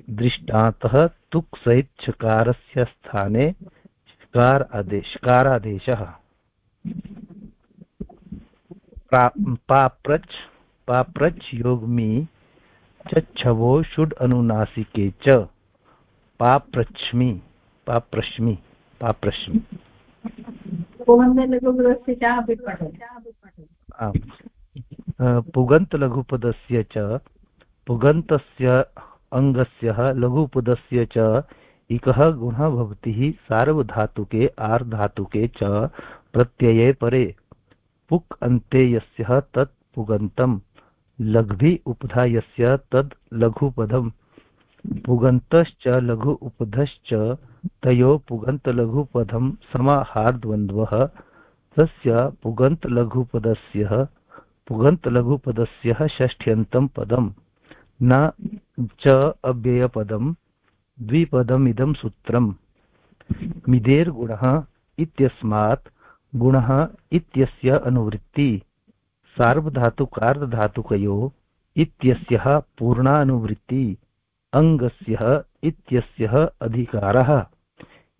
Speaker 4: दृष्टान्तः तुक् सहित चकारस्य स्थाने कार आदेश कारादेशः पाप्रच् पाप्रच् योगमी चच्छवो षुड् अनुनासिके च। पाप्रच्मि पाप्रश्मि पाप्रश्मि। पुगन्तलघुपदस्य च, पुगन्तस्य अङ्गस्य लघुपदस्य च इकः गुणः सार्वधातुके आर्धातुके च प्रत्यये परे। पुक् अन्ते यस्य तत् पुगन्तं लघ्भि उपधा यस्य तद् लघुपदम्। पुगन्तश्च लघु उपधश्च तयो पुगन्तलघुपदं समाहारद्वन्द्वः। तस्य पुगन्तलघुपदस्य पुगन्तलघुपदस्य षष्ठ्यन्तं पदं न च अव्ययपदं द्विपदमिदं सूत्रम्। मिदेर्गुणः इत्यस्मात् गुणः इत्यस्य अनुवृत्ति। सार्वधातुकार्धधातुकयो इत्यस्यः पूर्णानुवृत्ति। अङ्गस्य इत्यस्य अधिकारः।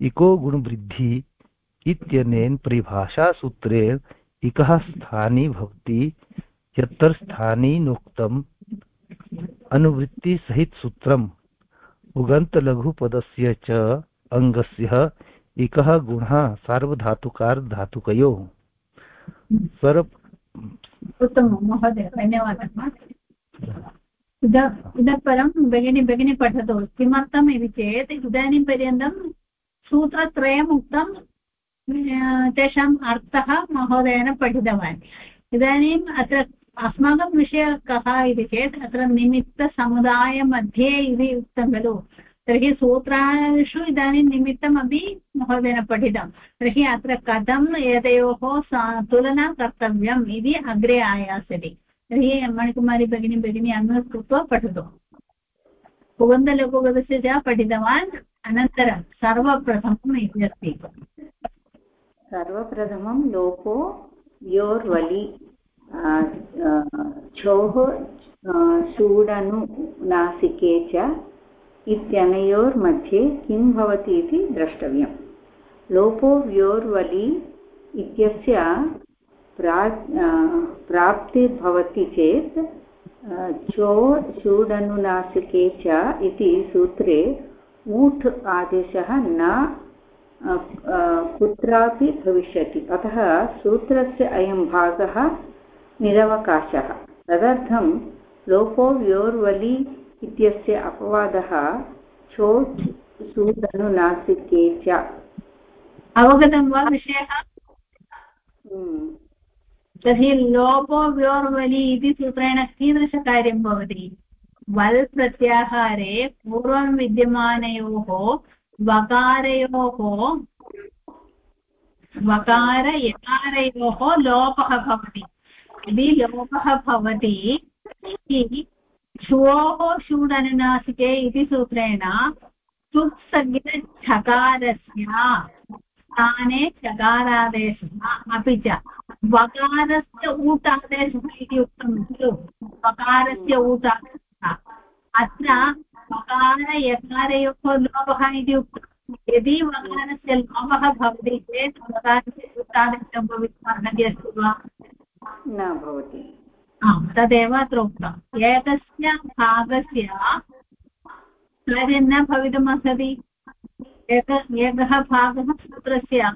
Speaker 4: इको गुणवृद्धि इत्यनेन परिभाषासूत्रेण इकः स्थानी भवति यत्र स्थानीनोक्तम् अनुवृत्तिसहितसूत्रम् उगन्तलघुपदस्य च अङ्गस्य एकः गुणः सार्वधातुकार्धातुकयोः स्वर
Speaker 1: उत्तमं महोदय, धन्यवादः। इतः परं भगिनी भगिनी पठतु। किमर्थम् इति चेत् इदानीं पर्यन्तं सूत्रत्रयम् उक्तं तेषाम् अर्थः महोदयेन पठितवान्। इदानीम् अत्र अस्माकं विषयः कः इति चेत् अत्र निमित्तसमुदायमध्ये इति उक्तं खलु। तर्हि सूत्राणिषु इदानीं निमित्तमपि महोदयेन पठितं। तर्हि अत्र कथम् एतयोः तुलना कर्तव्यम् इति अग्रे आयास्यति। तर्हि मणिकुमारी भगिनी भगिनी अन्वस् कृत्वा पठतु। पुगन्धलघुपदस्य च पठितवान् अनन्तरं सर्वप्रथमम् इति अस्ति
Speaker 2: सर्वप्रथमं लोपो योर्वलि। छोः चूडनुनासिके च इत्यनयोर्मध्ये किं भवति इति द्रष्टव्यं लोपो व्योर्वलि इत्यस्य प्रा प्राप्तिर्भवति चेत् चो चूडनुनासिके च इति सूत्रे ऊठ् आदेशः न कुत्रापि भविष्यति। अतः सूत्रस्य अयं भागः निरवकाशः। तदर्थं लोपो व्योर्वलि इत्यस्य अपवादः चोट् सूदनुनासिके च
Speaker 1: अवगतं वा विषयः?
Speaker 2: हम्म।
Speaker 1: तर्हि लोपो व्योर्वलि इति सूत्रेण कीदृशकार्यं भवति? वल् प्रत्याहारे पूर्वं विद्यमानयोः वकारयोः वकार यकारयोः लोपः भवति। यदि लोपः भवति। श्वोः षूडनुनासिके इति सूत्रेण सुप्सङ्गितछकारस्य स्थाने चकारादेशः, अपि च वकारस्य ऊटादेशः इति उक्तं खलु। वकारस्य ऊटादेशः। अत्र वकार यकारयोः लोपः इति उक्तं। यदि वकारस्य लोपः भवति चेत् वकारस्य ऊटादेशः भवितुम् अर्हति अस्ति वा?
Speaker 2: न भवति।
Speaker 1: तदेव अत्र उक्तम् एकस्य भागस्य कार्यं न भवितुमर्हति एक एकः भागः सूत्रस्य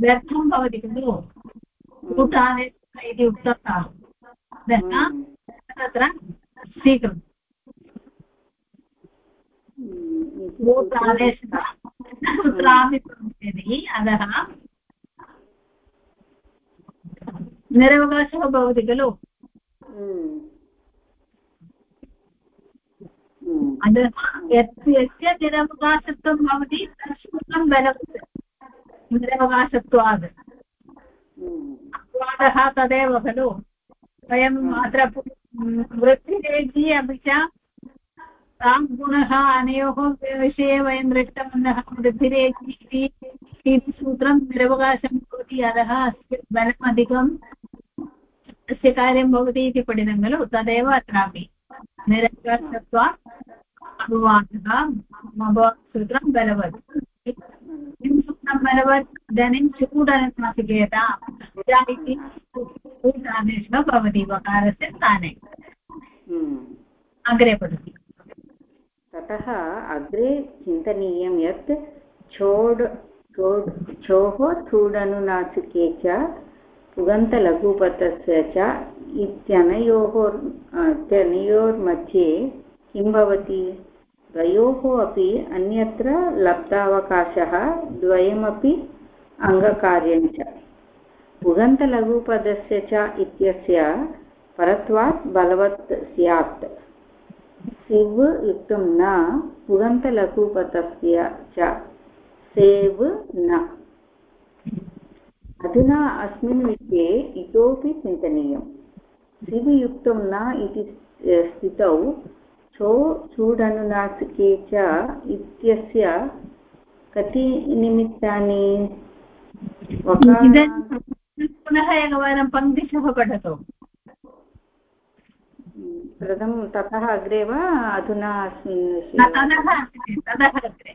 Speaker 1: व्यर्थं भवति खलु। कूटाने इति उक्तः
Speaker 2: हम्म।
Speaker 1: तत्र स्वीकृतं। कुत्रापि अतः निरवकाशः भवति खलु यस्य निरवकाशत्वं भवति तत्सूत्रं बलवत् निरवकाशत्वात् अपवादः तदेव खलु वयम् अत्र वृत्तिरेखी अपि च तां गुणः अनयोः विषये वयं दृष्टवन्तः वृद्धिरेखी इति सूत्रं निरवकाशं भवति अतः अस्य बलम् अधिकं तस्य कार्यं भवति इति पठितं खलु? तदेव अत्रापि। निरङ्कत्वात् अपवादः सूत्रं बलवत्। किं सूत्रं बलवत् इदानीं चूडनमासिकेता इति आदेशः भवति वकारस्य स्थाने।
Speaker 2: हम्म।
Speaker 1: अग्रे पठति।
Speaker 2: ततः अग्रे चिन्तनीयं यत् छोड् छोड् छोः चूडनुनासिके च पुगन्तलघुपथस्य च इत्यनयोः इत्यनयोर्मध्ये किं भवति? द्वयोः अपि अन्यत्र लब्धावकाशः, द्वयमपि अङ्गकार्यं च। पुगन्तलघुपदस्य च इत्यस्य परत्वात् बलवत् स्यात्। सिव् युक्तं न पुगन्तलघुपथस्य च सेव् न। अधुना अस्मिन् विषये इतोपि चिन्तनीयं शिवयुक्तं न इति स्थितौ छो चूडनुनासिके च इत्यस्य कति निमित्तानि
Speaker 1: पुनः एकवारं पङ्क्तिशः पठतु।
Speaker 2: प्रथमं ततः अग्रे वा अधुना अस्मिन् विषये?
Speaker 1: ततः अग्रे।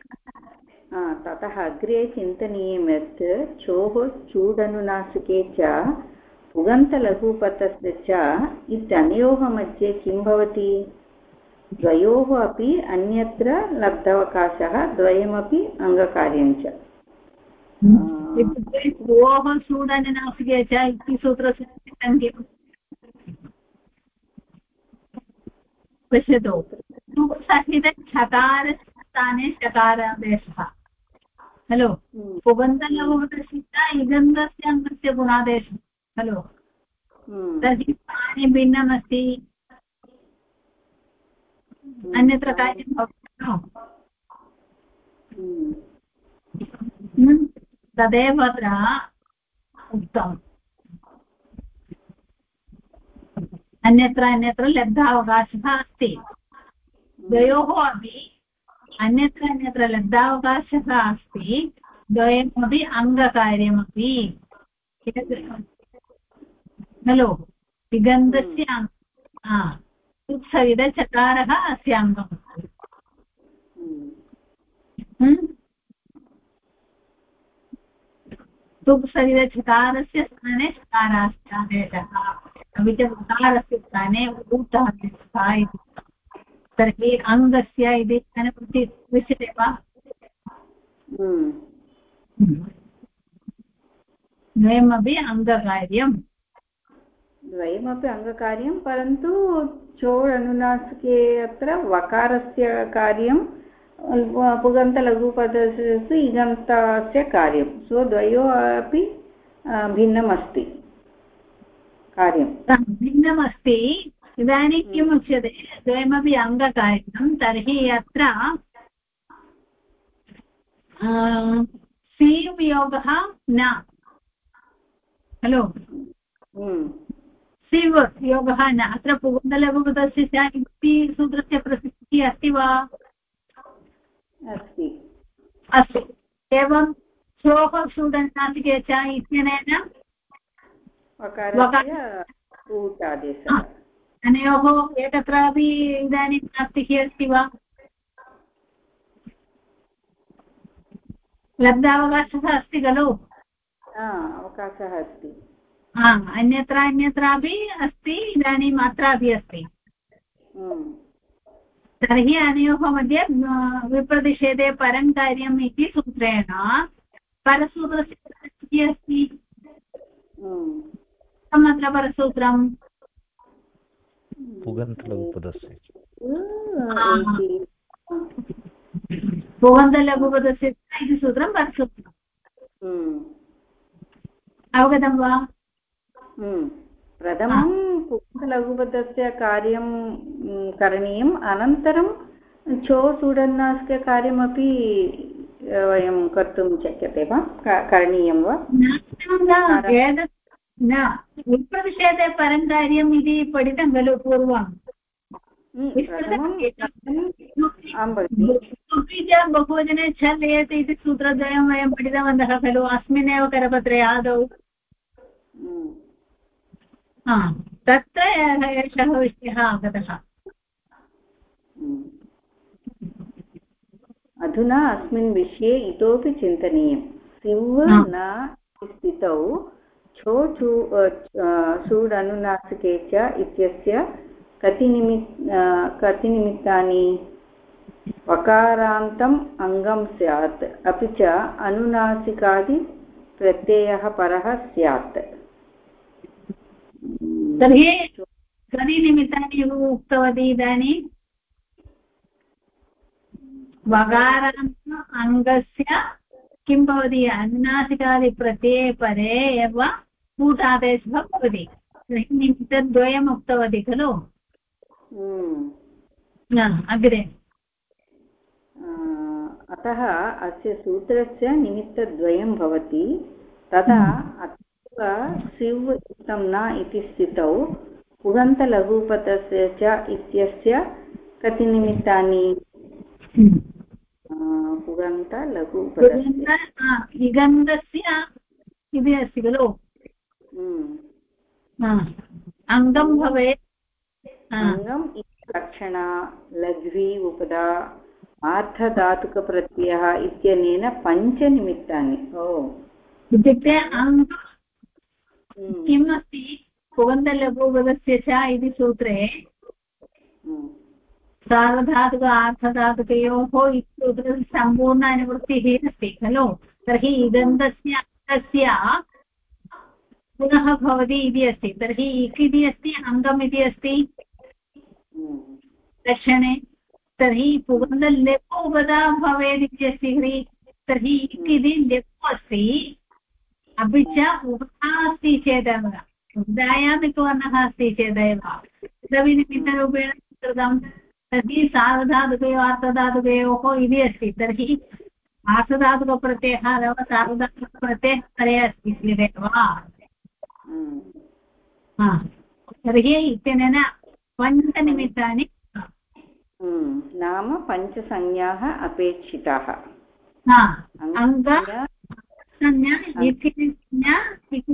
Speaker 2: ततः अग्रे चिन्तनीयं यत् चोः चूडनुनासिके च पुगन्तलघुपथस्य च, इत्यनयोः मध्ये किं भवति? द्वयोः अपि अन्यत्र लब्धावकाशः, द्वयमपि अङ्गकार्यं च।
Speaker 1: पश्यतु। सहितछकारस्थाने चकारादेशः खलु। पुगन्तलघुपथस्य इगन्धस्य अङ्गस्य गुणादेशः खलु। तर्हि स्थाने भिन्नमस्ति अन्यत्र कार्यं भवति तदेव अत्र उक्तम् अन्यत्र अन्यत्र लब्धावकाशः अस्ति द्वयोः अपि अन्यत्र अन्यत्र लब्धावकाशः अस्ति। द्वयमपि अङ्गकार्यमपि। खलु? दिगन्धस्य उत्सविदचकारः अस्य अङ्गम् तुप्सविदचकारस्य स्थाने चकारास्य आदेशः। अपि च उकारस्य स्थाने ऊतः इति। तर्हि अङ्गस्य इति इदानीं दृश्यते वा? द्वयमपि अङ्गकार्यम्।
Speaker 2: द्वयमपि अङ्गकार्यं परन्तु चोर् अनुनासिके अत्र वकारस्य कार्यं पुगन्तलघुपदस्य इगन्तस्य कार्यं। सो द्वयोः अपि भिन्नम् अस्ति कार्यं
Speaker 1: भिन्नमस्ति। इदानीं किम् उच्यते द्वयमपि अङ्गकार्यं तर्हि अत्र सीव् योगः न। खलु सिव् योगः न। अत्र पुगन्तलघुपदस्य च इति सूत्रस्य प्रसिद्धिः अस्ति वा?
Speaker 2: अस्ति।
Speaker 1: अस्तु। एवं श्लोः शूडन्नासिके च इत्यनेन अनयोः एकत्रापि इदानीं नास्तिः अस्ति वा? लब्धावकाशः अस्ति खलु?
Speaker 2: अवकाशः अस्ति।
Speaker 1: अन्यत्र अन्यत्रापि अस्ति इदानीम् अत्रापि अस्ति।
Speaker 2: हम्म।
Speaker 1: तर्हि अनयोः मध्ये विप्रतिषेधे परं कार्यम् इति सूत्रेण परसूत्रस्य अस्ति?
Speaker 2: हम्म।
Speaker 1: अत्र परसूत्रम्?
Speaker 4: पुगन्तलघुपदस्य।
Speaker 1: पुगन्तलघुपदस्य इति सूत्रं परसूत्रम्
Speaker 2: हम्म।
Speaker 1: अवगतं वा?
Speaker 2: हम्म। प्रथमं कुकुलघुपथस्य कार्यं करणीयम्। अनन्तरं चो सुडन्नास्य कार्यमपि वयं कर्तुं शक्यते वा? करणीयं वा?
Speaker 1: न विप्रविषेदे परं कार्यम् इति पठितं खलु पूर्वं बहुवचने छलयति इति सूत्रद्वयं वयं पठितवन्तः खलु अस्मिन्नेव करपत्रे आदौ तत्र एषः विषयः आगतः
Speaker 2: अधुना अस्मिन् विषये इतोपि चिन्तनीयं सिंह न स्थितौ छो चू चूड् अनुनासिके च इत्यस्य कति निमित् कति निमित्तानि वकारान्तम् अङ्गं स्यात्, अपि च अनुनासिकादिप्रत्ययः परः स्यात्।
Speaker 1: तर्हि कति निमित्तानि उक्तवती इदानीं? वकारान्त अङ्गस्य किं भवति? अनुनासिकादिप्रत्यये परे एव कूटादेशः भवति। निमित्तद्वयम् उक्तवती खलु?
Speaker 2: हम्म।
Speaker 1: अग्रे।
Speaker 2: अतः अस्य सूत्रस्य निमित्तद्वयं भवति। तदा हम्म। सिव् युक्तं न इति स्थितौ पुगन्तलघुपथस्य च इत्यस्य कति निमित्तानि? पुगन्तलघुपथस्य
Speaker 1: इगन्धस्य इति अस्ति खलु? अङ्गं भवेत्।
Speaker 2: अङ्गम् लक्षणा लघ्वी उपदा आर्थधातुकप्रत्ययः इत्यनेन पञ्चनिमित्तानि। ओ।
Speaker 1: इत्युक्ते अङ्ग
Speaker 2: हम्म,
Speaker 1: किम् अस्ति कुवन्तलघुपदस्य च इति सूत्रे
Speaker 2: हम्म,
Speaker 1: सार्वधातुक आर्थधातुकयोः इति सूत्रस्य सम्पूर्ण अनुवृत्तिः अस्ति खलु? तर्हि इदन्तस्य अङ्गस्य पुनः भवति इति अस्ति। तर्हि इक् इति अस्ति, अङ्गम् इति अस्ति। लक्षणे। तर्हि पुगन्धलघु उपदा भवेत् इत्यस्ति ह्री। तर्हि इक् इति लघु अस्ति। अपि च उपधा अस्ति चेदेव उदायाम् एकवर्णः अस्ति चेदेव तदविनिमित्तरूपेण कृतं। तर्हि सार्वधातुकयो अर्थधातुकयोः इति अस्ति। तर्हि आर्थधातुकप्रत्ययः अथवा सार्वधातुकप्रत्ययः परे अस्ति हा तर्हि इत्यनेन पञ्चनिमित्तानि
Speaker 2: नाम पञ्चसंज्ञाः अपेक्षिताः अङ्गसंज्ञा,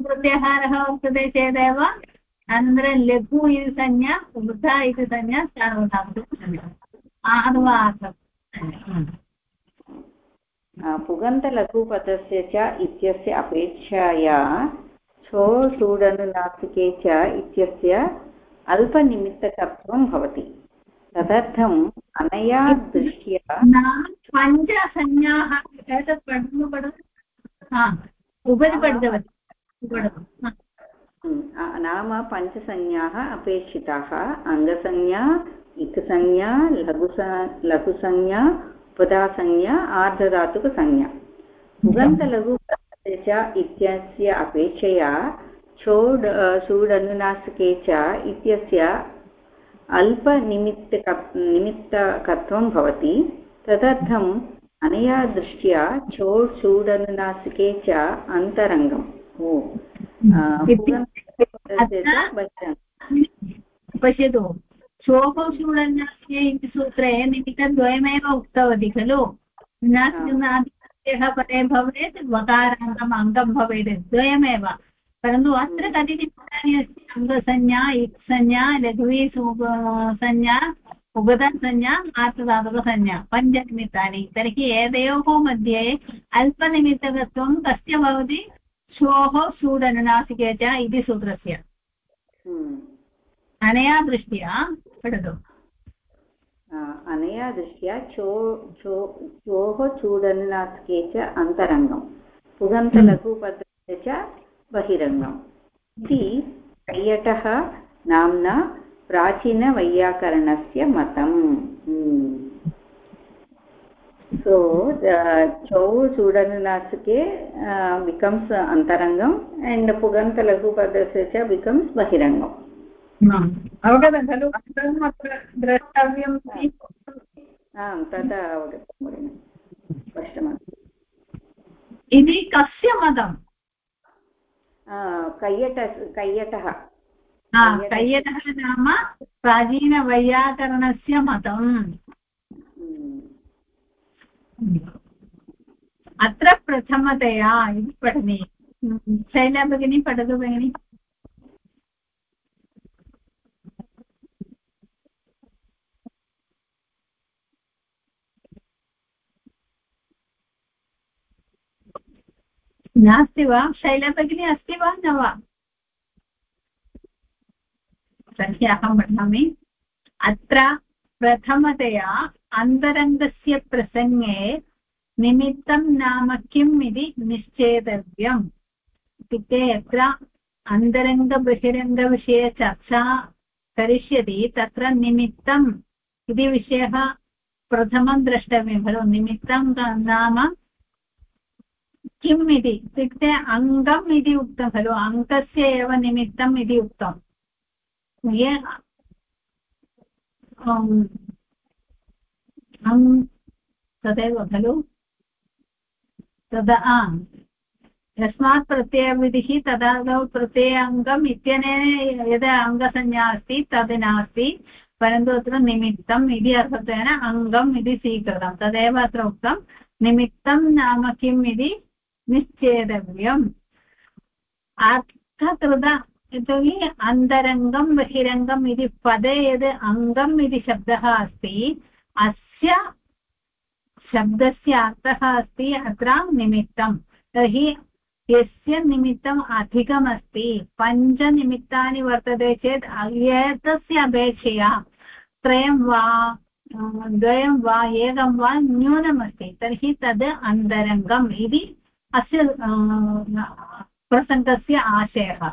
Speaker 1: प्रत्याहारः वर्तते चेदेव अनन्तरं लघु इति संज्ञा वृद्धा इति संज्ञा सार्वधातुकसंज्ञा
Speaker 2: पुगन्तलघुपदस्य च इत्यस्य अपेक्षया छो सूडनुनासिके च इत्यस्य अल्पनिमित्तकत्वं भवति। तदर्थम् अनया दृष्ट्या
Speaker 1: नाम पञ्चसंज्ञाः एतत् पठतु पठतु उपरि पठितवती पठतु
Speaker 2: आ, नाम पञ्चसंज्ञाः अपेक्षिताः। अङ्गसंज्ञा इक्संज्ञा लघुस लघुसंज्ञा उपधासंज्ञा आर्धधातुकसंज्ञा। पुगन्तलघुपदस्य च इत्यस्य अपेक्षया छोड् सूडनुनासिके च इत्यस्य अल्पनिमित्तक निमित्तकत्वं भवति। तदर्थम् अनया दृष्ट्या छोड् सूडनुनासिके च अन्तरङ्गम्। ओ आ, पुगन्तलघुपदस्य च बहिरङ्गम्
Speaker 1: पश्यतु। शोः शूडन्नास्ये इति सूत्रे निमित्तद्वयमेव उक्तवती खलु। नास्तिः परे भवेत् वकारान्तम् अङ्गं भवेत् द्वयमेव। परन्तु अत्र कति निमित्तानि अस्ति अङ्गसंज्ञा इक्संज्ञा लघुवी संज्ञा उगतसंज्ञा आर्थधातुकसंज्ञा पञ्चनिमित्तानि। तर्हि एतयोः मध्ये अल्पनिमित्तकत्वं कस्य भवति? श्वोः शूडनुनासिके च इति सूत्रस्य।
Speaker 2: हम्म।
Speaker 1: अनया दृष्ट्या पठतु।
Speaker 2: अनया दृष्ट्या चो चो चोः चूडनुनासिके च अन्तरङ्गम् पुगन्तलघुपदस्य च बहिरङ्गम् इति कैयटः नाम्ना प्राचीनवैयाकरणस्य मतम् सो चौ चूडनुनासिके बिकम्स् अन्तरङ्गम् एण्ड् पुगन्तलघुपदस्य च बिकम्स् बहिरङ्गम्
Speaker 1: अवगतं खलु? द्रष्टव्यम्
Speaker 2: आं तदा अवगतं भगिनि स्पष्टमस्ति।
Speaker 1: इति कस्य मतम्
Speaker 2: कैयट कैयटः।
Speaker 1: हा कैयटः। नाम प्राचीनवैयाकरणस्य मतम्
Speaker 2: हम्म।
Speaker 1: अत्र प्रथमतया इति पठनीयं शैला भगिनी पठतु भगिनि। नास्ति वा? शैला भगिनी अस्ति वा न वा? तर्हि अहं वदामि अत्र प्रथमतया अन्तरङ्गस्य प्रसङ्गे निमित्तं नाम किम् इति निश्चेतव्यम्। इत्युक्ते यत्र अन्तरङ्गबहिरङ्गविषये चर्चा करिष्यति, तत्र निमित्तम् इति विषयः प्रथमं द्रष्टव्यं खलु। निमित्तं नाम किम् इति? इत्युक्ते अङ्गम् इति उक्तं खलु। अङ्गस्य एव निमित्तम् इति उक्तम्। तदेव खलु। तदा यस्मात् प्रत्ययविधिः तदादौ प्रत्ययाङ्गम् इत्यनेन यदा अङ्गसंज्ञा अस्ति तद् नास्ति। परन्तु अत्र निमित्तम् इति अर्थत्वेन अङ्गम् इति स्वीकृतं तदेव अत्र उक्तं। निमित्तं नाम किम् इति? निश्चेतव्यम् अर्थकृत यतोहि अन्तरङ्गं बहिरङ्गम् इति पदे यद् अङ्गम् इति शब्दः अस्ति, अस्य शब्दस्य अर्थः अस्ति अत्र निमित्तं तर्हि यस्य निमित्तम् अधिकमस्ति, पञ्चनिमित्तानि वर्तते चेत् एतस्य अपेक्षया त्रयं वा द्वयं वा, एकं वा न्यूनमस्ति। तर्हि तद् अन्तरङ्गम् इति अस्य प्रसङ्गस्य आशयः।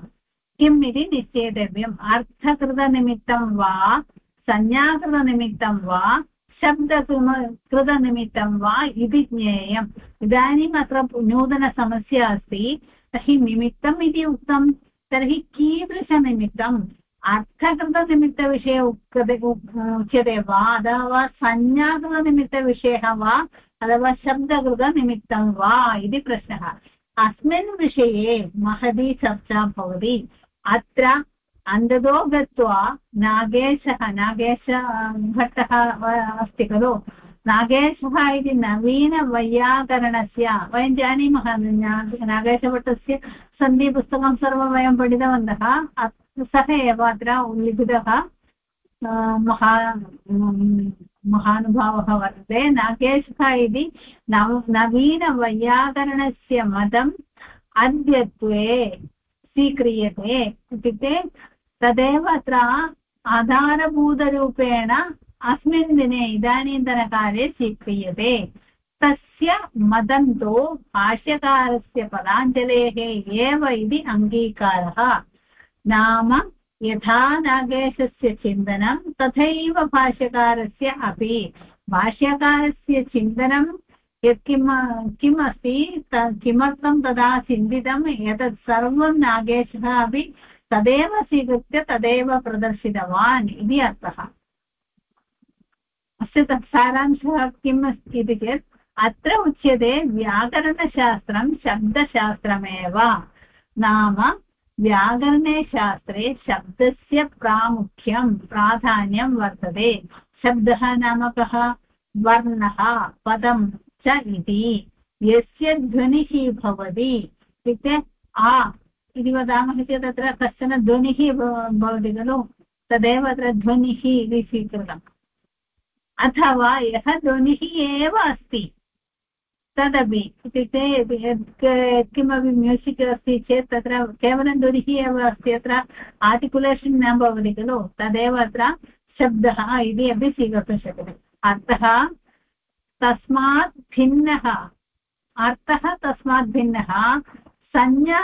Speaker 1: किम् इति निश्चेतव्यम्। अर्थकृतनिमित्तं वा, संज्ञाकृतनिमित्तं वा, शब्दकृतनिमित्तं वा इति ज्ञेयम्। इदानीम् अत्र नूतनसमस्या अस्ति। तर्हि निमित्तम् इति उक्तं। तर्हि कीदृशनिमित्तम्? अर्थकृतनिमित्तविषये उच्यते वा? अथवा संज्ञाकृतनिमित्तविषयः वा? अथवा शब्दकृतनिमित्तं वा इति प्रश्नः। अस्मिन् विषये महती चर्चा भवति। अत्र अन्ततो गत्वा नागेशः, नागेश भट्टः अस्ति खलु? नागेशः इति नवीनवैयाकरणस्य, वयं जानीमः नागेशभट्टस्य सन्धिपुस्तकं सर्वं वयं पठितवन्तः। सः एव अत्र उल्लिखितः महा महानुभावः वर्तते नागेशः इति नव नवीनवैयाकरणस्य मतम् अद्यत्वे, स्वीक्रियते इत्युक्ते तदेव अत्र आधारभूतरूपेण अस्मिन् दिने इदानीन्तनकाले स्वीक्रियते। तस्य मतं तु भाष्यकारस्य पदाञ्जलेः एव इति अङ्गीकारः। नाम यथा नागेशस्य चिन्तनं तथैव भाष्यकारस्य अपि। भाष्यकारस्य चिन्तनं यत्किम् किम् अस्ति किमर्थं तदा चिन्तितं एतत् सर्वं नागेशः अपि तदेव स्वीकृत्य तदेव प्रदर्शितवान् इति अर्थः। अस्य तत् किम् अस्ति इति चेत्, अत्र उच्यते व्याकरणशास्त्रं, शब्दशास्त्रमेव। नाम व्याकरणे शास्त्रे शब्दस्य प्रामुख्यं, प्राधान्यं वर्तते। शब्दः नाम कः? वर्णः, पदं च इति। यस्य ध्वनिः भवति इत्युक्ते आ इति वदामः चेत् अत्र कश्चन ध्वनिः भवति खलु? तदेव अत्र ध्वनिः इति स्वीकृतम्। अथवा यः ध्वनिः एव अस्ति। तदपि इत्युक्ते किमपि म्यूसिक् अस्ति चेत् तत्र केवलं ध्वनिः एव अस्ति अत्र आर्टिकुलेशन् न भवति खलु तदेव अत्र शब्दः इति अपि स्वीकर्तुं शक्यते अर्थः तस्मात् भिन्नः अर्थः तस्मात् भिन्नः संज्ञा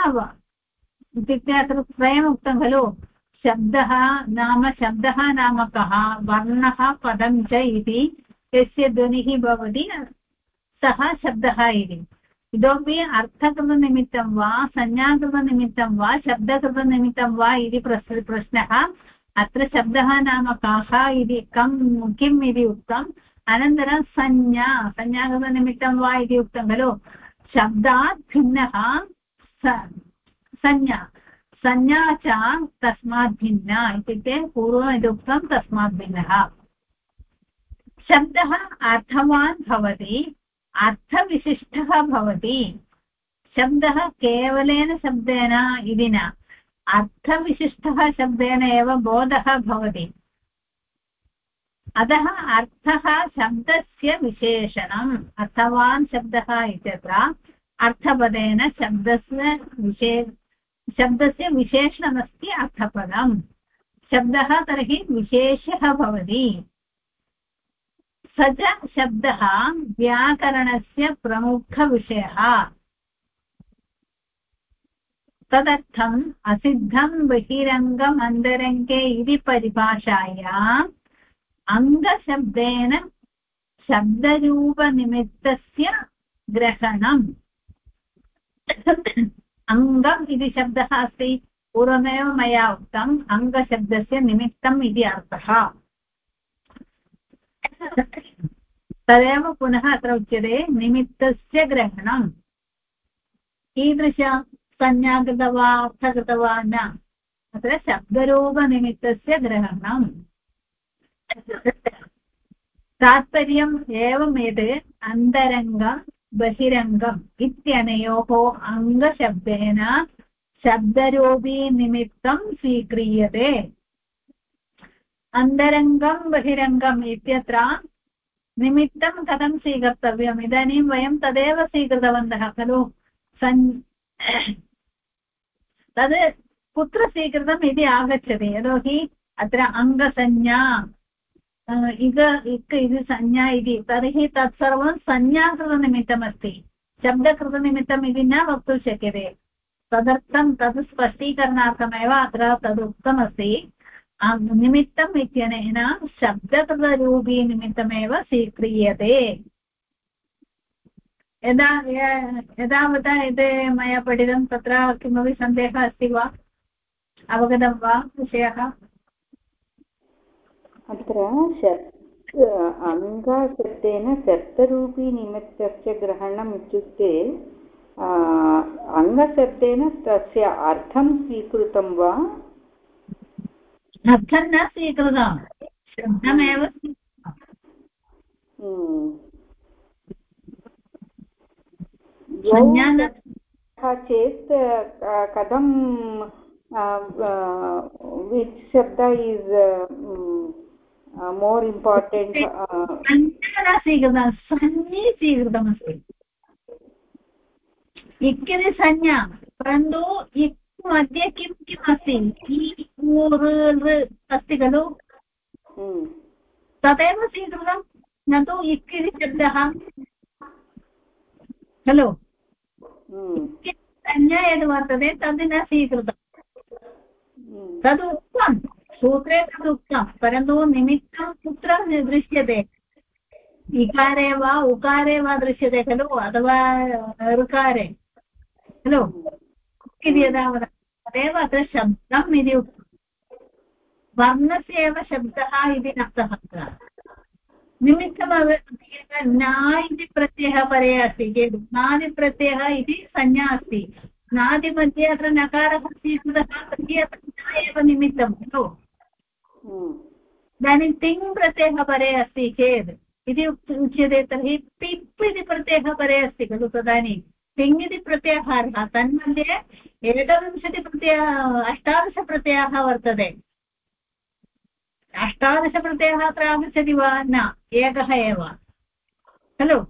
Speaker 1: इत्युक्ते अत्र त्रयमुक्तं खलु शब्दः नाम शब्दः नाम कः वर्णः पदं च इति यस्य ध्वनिः भवति सः शब्दः इति। इतोपि अर्थकृतनिमित्तं वा संज्ञाकृतनिमित्तं वा शब्दकृतनिमित्तं वा इति प्रश्न, प्रश्नः। अत्र शब्दः नाम कः इति, कं, किम् इति उक्तम्। अनन्तरं संज्ञा संज्ञाकृतनिमित्तं वा इति उक्तं खलु। शब्दात् भिन्नः संज्ञा। संज्ञा च तस्मात् भिन्ना इत्युक्ते पूर्वम् यदुक्तं तस्मात् भिन्नः। शब्दः अर्थवान् भवति। अर्थविशिष्टः भवति। शब्दः केवलेन शब्देन इति न। अर्थविशिष्टः शब्देन एव बोधः भवति। अतः अर्थः शब्दस्य विशेषणम्। अर्थवान् शब्दः इत्यत्र अर्थपदेन शब्दस्य विशे, शब्दस्य विशेषणमस्ति अर्थपदम्। शब्दः तर्हि विशेषः भवति। स च शब्दः व्याकरणस्य प्रमुखविषयः। तदर्थम् असिद्धं बहिरङ्गम् अन्तरङ्गे इति परिभाषायाम् अङ्गशब्देन शब्दरूपनिमित्तस्य ग्रहणम्। अङ्गम् इति शब्दः अस्ति, पूर्वमेव मया उक्तम् अङ्गशब्दस्य निमित्तम् इति अर्थः। तदेव पुनः अत्र उच्यते निमित्तस्य ग्रहणम्। कीदृश संज्ञा कृत वा अर्थकृत वा न। अत्र शब्दरूपनिमित्तस्य ग्रहणम्। तात्पर्यम् एवं यत् अन्तरङ्गं, बहिरङ्गम् इत्यनयोः अङ्गशब्देन शब्दरूपीनिमित्तं स्वीक्रियते। अन्तरङ्गं बहिरङ्गम् इत्यत्र निमित्तं कथं स्वीकर्तव्यम्? इदानीं वयं तदेव स्वीकृतवन्तः, खलु? सन् तद् कुत्र स्वीकृतम् इति आगच्छति। यतोहि अत्र अङ्गसंज्ञा इग, इक् इति संज्ञा इति, तर्हि तत्सर्वं संज्ञाकृतनिमित्तमस्ति। शब्दकृतनिमित्तम् इति न वक्तुं शक्यते। तदर्थं तद् स्पष्टीकरणार्थमेव अत्र तदुक्तमस्ति। निमित्तम् इत्यनेन शब्दकृतरूपी निमित्तमेव स्वीक्रियते। यदा यदावता यद् मया पठितं तत्र किमपि सन्देहः अस्ति वा? अवगतं वा विषयः?
Speaker 2: अत्र अङ्गशब्देन शब्दरूपी निमित्तस्य ग्रहणम् इत्युक्ते अङ्गशब्देन तस्य अर्थं स्वीकृतं वा?
Speaker 1: अर्थं न स्वीकृतं शब्दमेव
Speaker 2: चेत् कथं विच् शब्द इस् मोर् इम्पार्टेण्ट्
Speaker 1: न स्वीकृतं संज्ञे स्वीकृतमस्ति इत्यति संज्ञा परन्तु मध्ये किं किम् अस्ति अस्ति खलु
Speaker 2: हम्म।
Speaker 1: तदेव स्वीकृतं न तु इक् इति शब्दः खलु
Speaker 2: हम्म।
Speaker 1: संज्ञा यद् वर्तते तद् न स्वीकृतं
Speaker 2: हम्म।
Speaker 1: तद् उक्तं सूत्रे तद् उक्तं परन्तु निमित्तं कुत्र दृश्यते इकारे वा उकारे वा दृश्यते खलु अथवा ऋकारे? खलु। इति यदा वदामि तदेव अत्र शब्दम् इति उक्तं वर्णस्य एव शब्दः इति नक्तः अत्र निमित्तम् न इति प्रत्ययः परे अस्ति चेत् नादिप्रत्ययः इति संज्ञा अस्ति नादिमध्ये अत्र नकारः स्वीकृतः तर्हि अत्र एव निमित्तं खलु। इदानीं तिङ् प्रत्ययः परे अस्ति चेत् इति उच्यते तर्हि पिप् इति प्रत्ययः परे अस्ति खलु तदानीं तिङ् इति प्रत्याहारः तन्मध्ये एकविंशतिप्रत्यय अष्टादशप्रत्ययः वर्तते। अष्टादशप्रत्ययः अत्र आगच्छति वा? न एकः एव। खलु?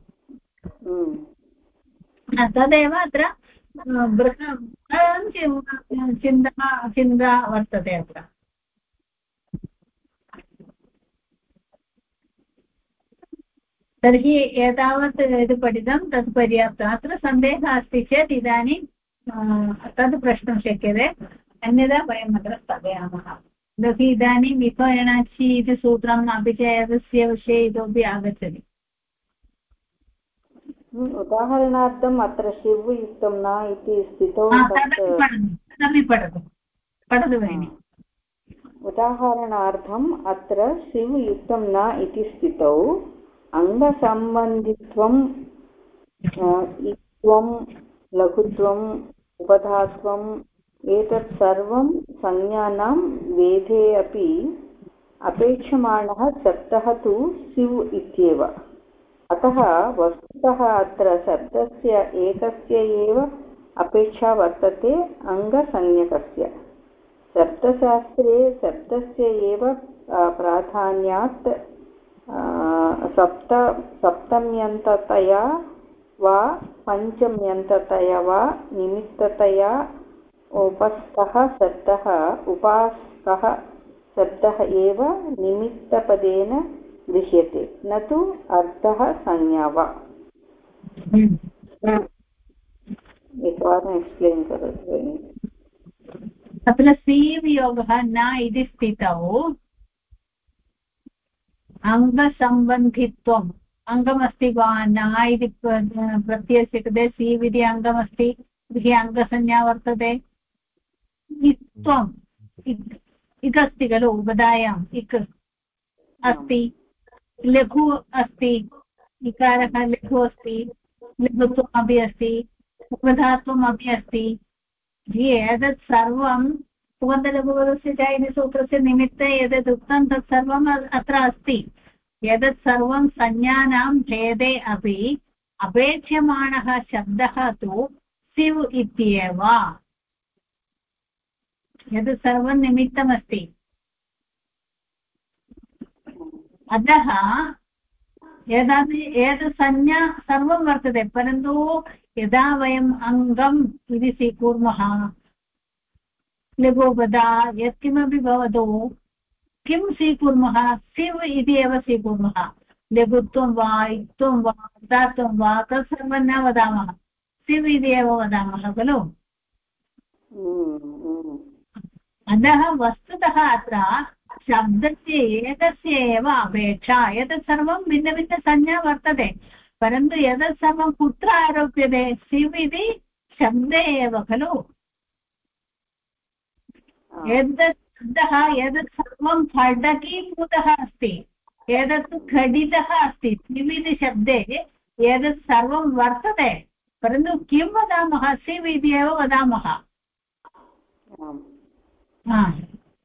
Speaker 2: हम्म।
Speaker 1: तदेव अत्र चिन्ता चिन्ता वर्तते अत्र। तर्हि एतावत् यद् पठितं तत् पर्याप्तम्। अत्र सन्देहः अस्ति चेत् इदानीं तद् प्रष्टुं शक्यते। अन्यथा वयम् अत्र स्थगयामः। यतोहि इदानीं विपयणाचि इति सूत्रम् अपि च एतस्य विषये इतोपि आगच्छति।
Speaker 2: उदाहरणार्थम् अत्र शिव् युक्तं न इति स्थितौ
Speaker 1: तदपि पठतु पठतु। भगिनि।
Speaker 2: उदाहरणार्थम् अत्र शिव् युक्तं न इति स्थितौ। अङ्गसम्बन्धित्वम् इत्वं लघुत्वम् उपधात्वम् एतत् सर्वं संज्ञानां वेदे अपि अपेक्षमाणः शब्दः तु सिव् इत्येव। अतः वस्तुतः अत्र शब्दस्य एकस्य एव अपेक्षा वर्तते अङ्गसंज्ञकस्य शब्दशास्त्रे शब्दस्य एव प्राधान्यात् सप्त, सप्तम्यन्ततया वा पञ्चम्यन्ततया वा निमित्ततया उपस्थः शब्दः उपास्तः शब्दः एव निमित्तपदेन गृह्यते न तु अर्थः संज्ञा वा। एकवारम् एक्स्प्लेन् करोतु।
Speaker 1: तत्र सीवियोगः न इति स्थितौ। अङ्गसम्बन्धित्वम् अङ्गमस्ति वा न इति प्रत्ययस्य कृते सीव् इति अङ्गमस्ति तर्हि अङ्गसंज्ञा वर्तते इत्वम् इक् अस्ति खलु उपधायाम् इक् अस्ति लघु अस्ति इकारः लघु अस्ति लघुत्वम् अपि अस्ति उपधात्वम् अपि अस्ति एतत् सर्वं सुगन्धलघुपदस्य च इति सूत्रस्य निमित्ते यदत् उक्तं तत् सर्वम् अत्र अस्ति। एतत् सर्वं संज्ञानां भेदे अपि अपेक्ष्यमाणः शब्दः तु सिव् इत्येव। यद् सर्वं निमित्तमस्ति। अतः एतादृ एतत् संज्ञा सर्वं वर्तते, परन्तु यदा वयम् अङ्गम् इति स्वीकुर्मः लघुपदा यत्किमपि भवतु। किं स्वीकुर्मः? सिव् इति एव स्वीकुर्मः। लघुत्वं वा युक्त्वं वा, दात्वं वा तत् सर्वं न वदामः। सिव् इति एव वदामः, खलु? अतः वस्तुतः अत्र शब्दस्य एकस्य एव अपेक्षा। एतत् सर्वं भिन्नभिन्नसंज्ञा वर्तते। परन्तु एतत् सर्वं कुत्र आरोप्यते? सिव् इति शब्दे एव, खलु? एतत् शब्दः एतत् सर्वं खडकीभूतः अस्ति। एतत् खडितः अस्ति सिव् इति शब्दे एतत् सर्वं वर्तते। परन्तु किं वदामः? सिव् इति एव वदामः।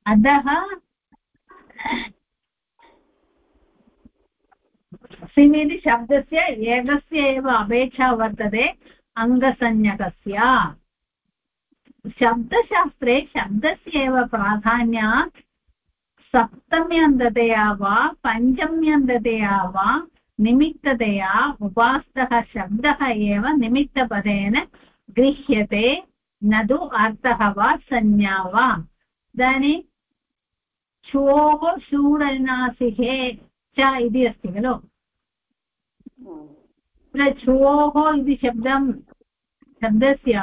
Speaker 1: अतः सिम् इति शब्दस्य एकस्य एव अपेक्षा वर्तते अङ्गसंज्ञकस्य। शब्दशास्त्रे शब्दस्य एव प्राधान्यात् सप्तम्यन्ततया वा पञ्चम्यन्ततया वा निमित्ततया उपास्तः शब्दः एव निमित्तपदेन गृह्यते न तु अर्थः वा संज्ञा वा। इदानीं श्वोः शूडनासिहे च इति अस्ति खलु। तत्र छुवोः इति शब्दं शब्दस्य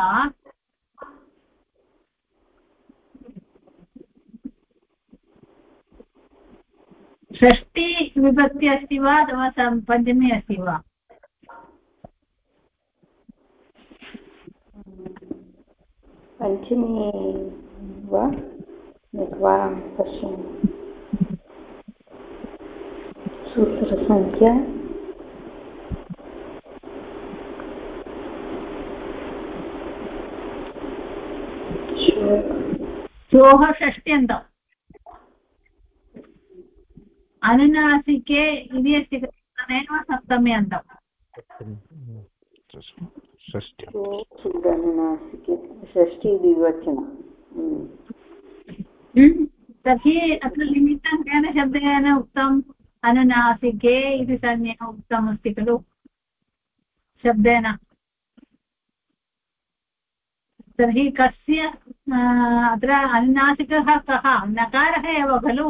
Speaker 1: षष्टि विभक्ति अस्ति वा अथवा पञ्चमी अस्ति वा?
Speaker 2: पञ्चमी वा? एकवारं पश्यामि। सूत्रसङ्ख्या
Speaker 1: श्वोः षष्ट्यन्तम् अनुनासिके इति अस्ति तदेव सप्तमी अन्तम्
Speaker 2: षष्टि
Speaker 1: हम्म। तर्हि अत्र निमित्तं केन शब्देन उक्तम् अनुनासिके इति संज्ञा उक्तमस्ति खलु शब्देन तर्हि कस्य अत्र अनुनासिकः कः नकारः एव खलु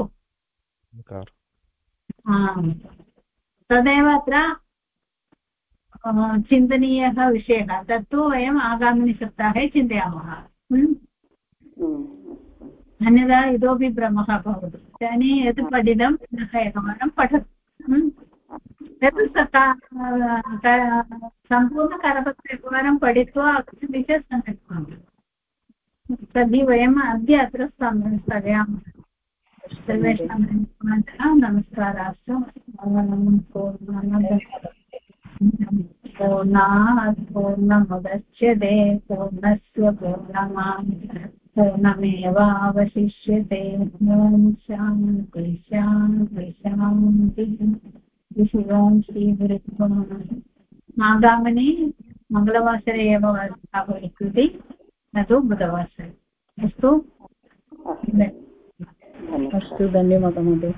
Speaker 1: तदेव अत्र चिन्तनीयः विषयः। तत्तु वयम् आगामिनि सप्ताहे चिन्तयामः अन्यथा इतोपि भ्रमः भवति। इदानीं यत् पठितं पुनः एकवारं पठतु। यत् सम्पूर्णकरपत्रम् एकवारं पठित्वा आगच्छति चेत् सम्यक् भवति। तर्हि वयम् अद्य अत्र स्थगयामः। सर्वेषां नमस्कारास्तु पूर्णात् पूर्णमुदच्यते पूर्णस्य पूर्णमान् पूर्णमेवावशिष्यते ॐ शान्ति शान्ति शान्तिः शिवं श्रीगुरुत्वं आगामिनि मङ्गलवासरे एव भविष्यति न तु बुधवासरे अस्तु
Speaker 3: अस्तु धन्यवादः महोदय।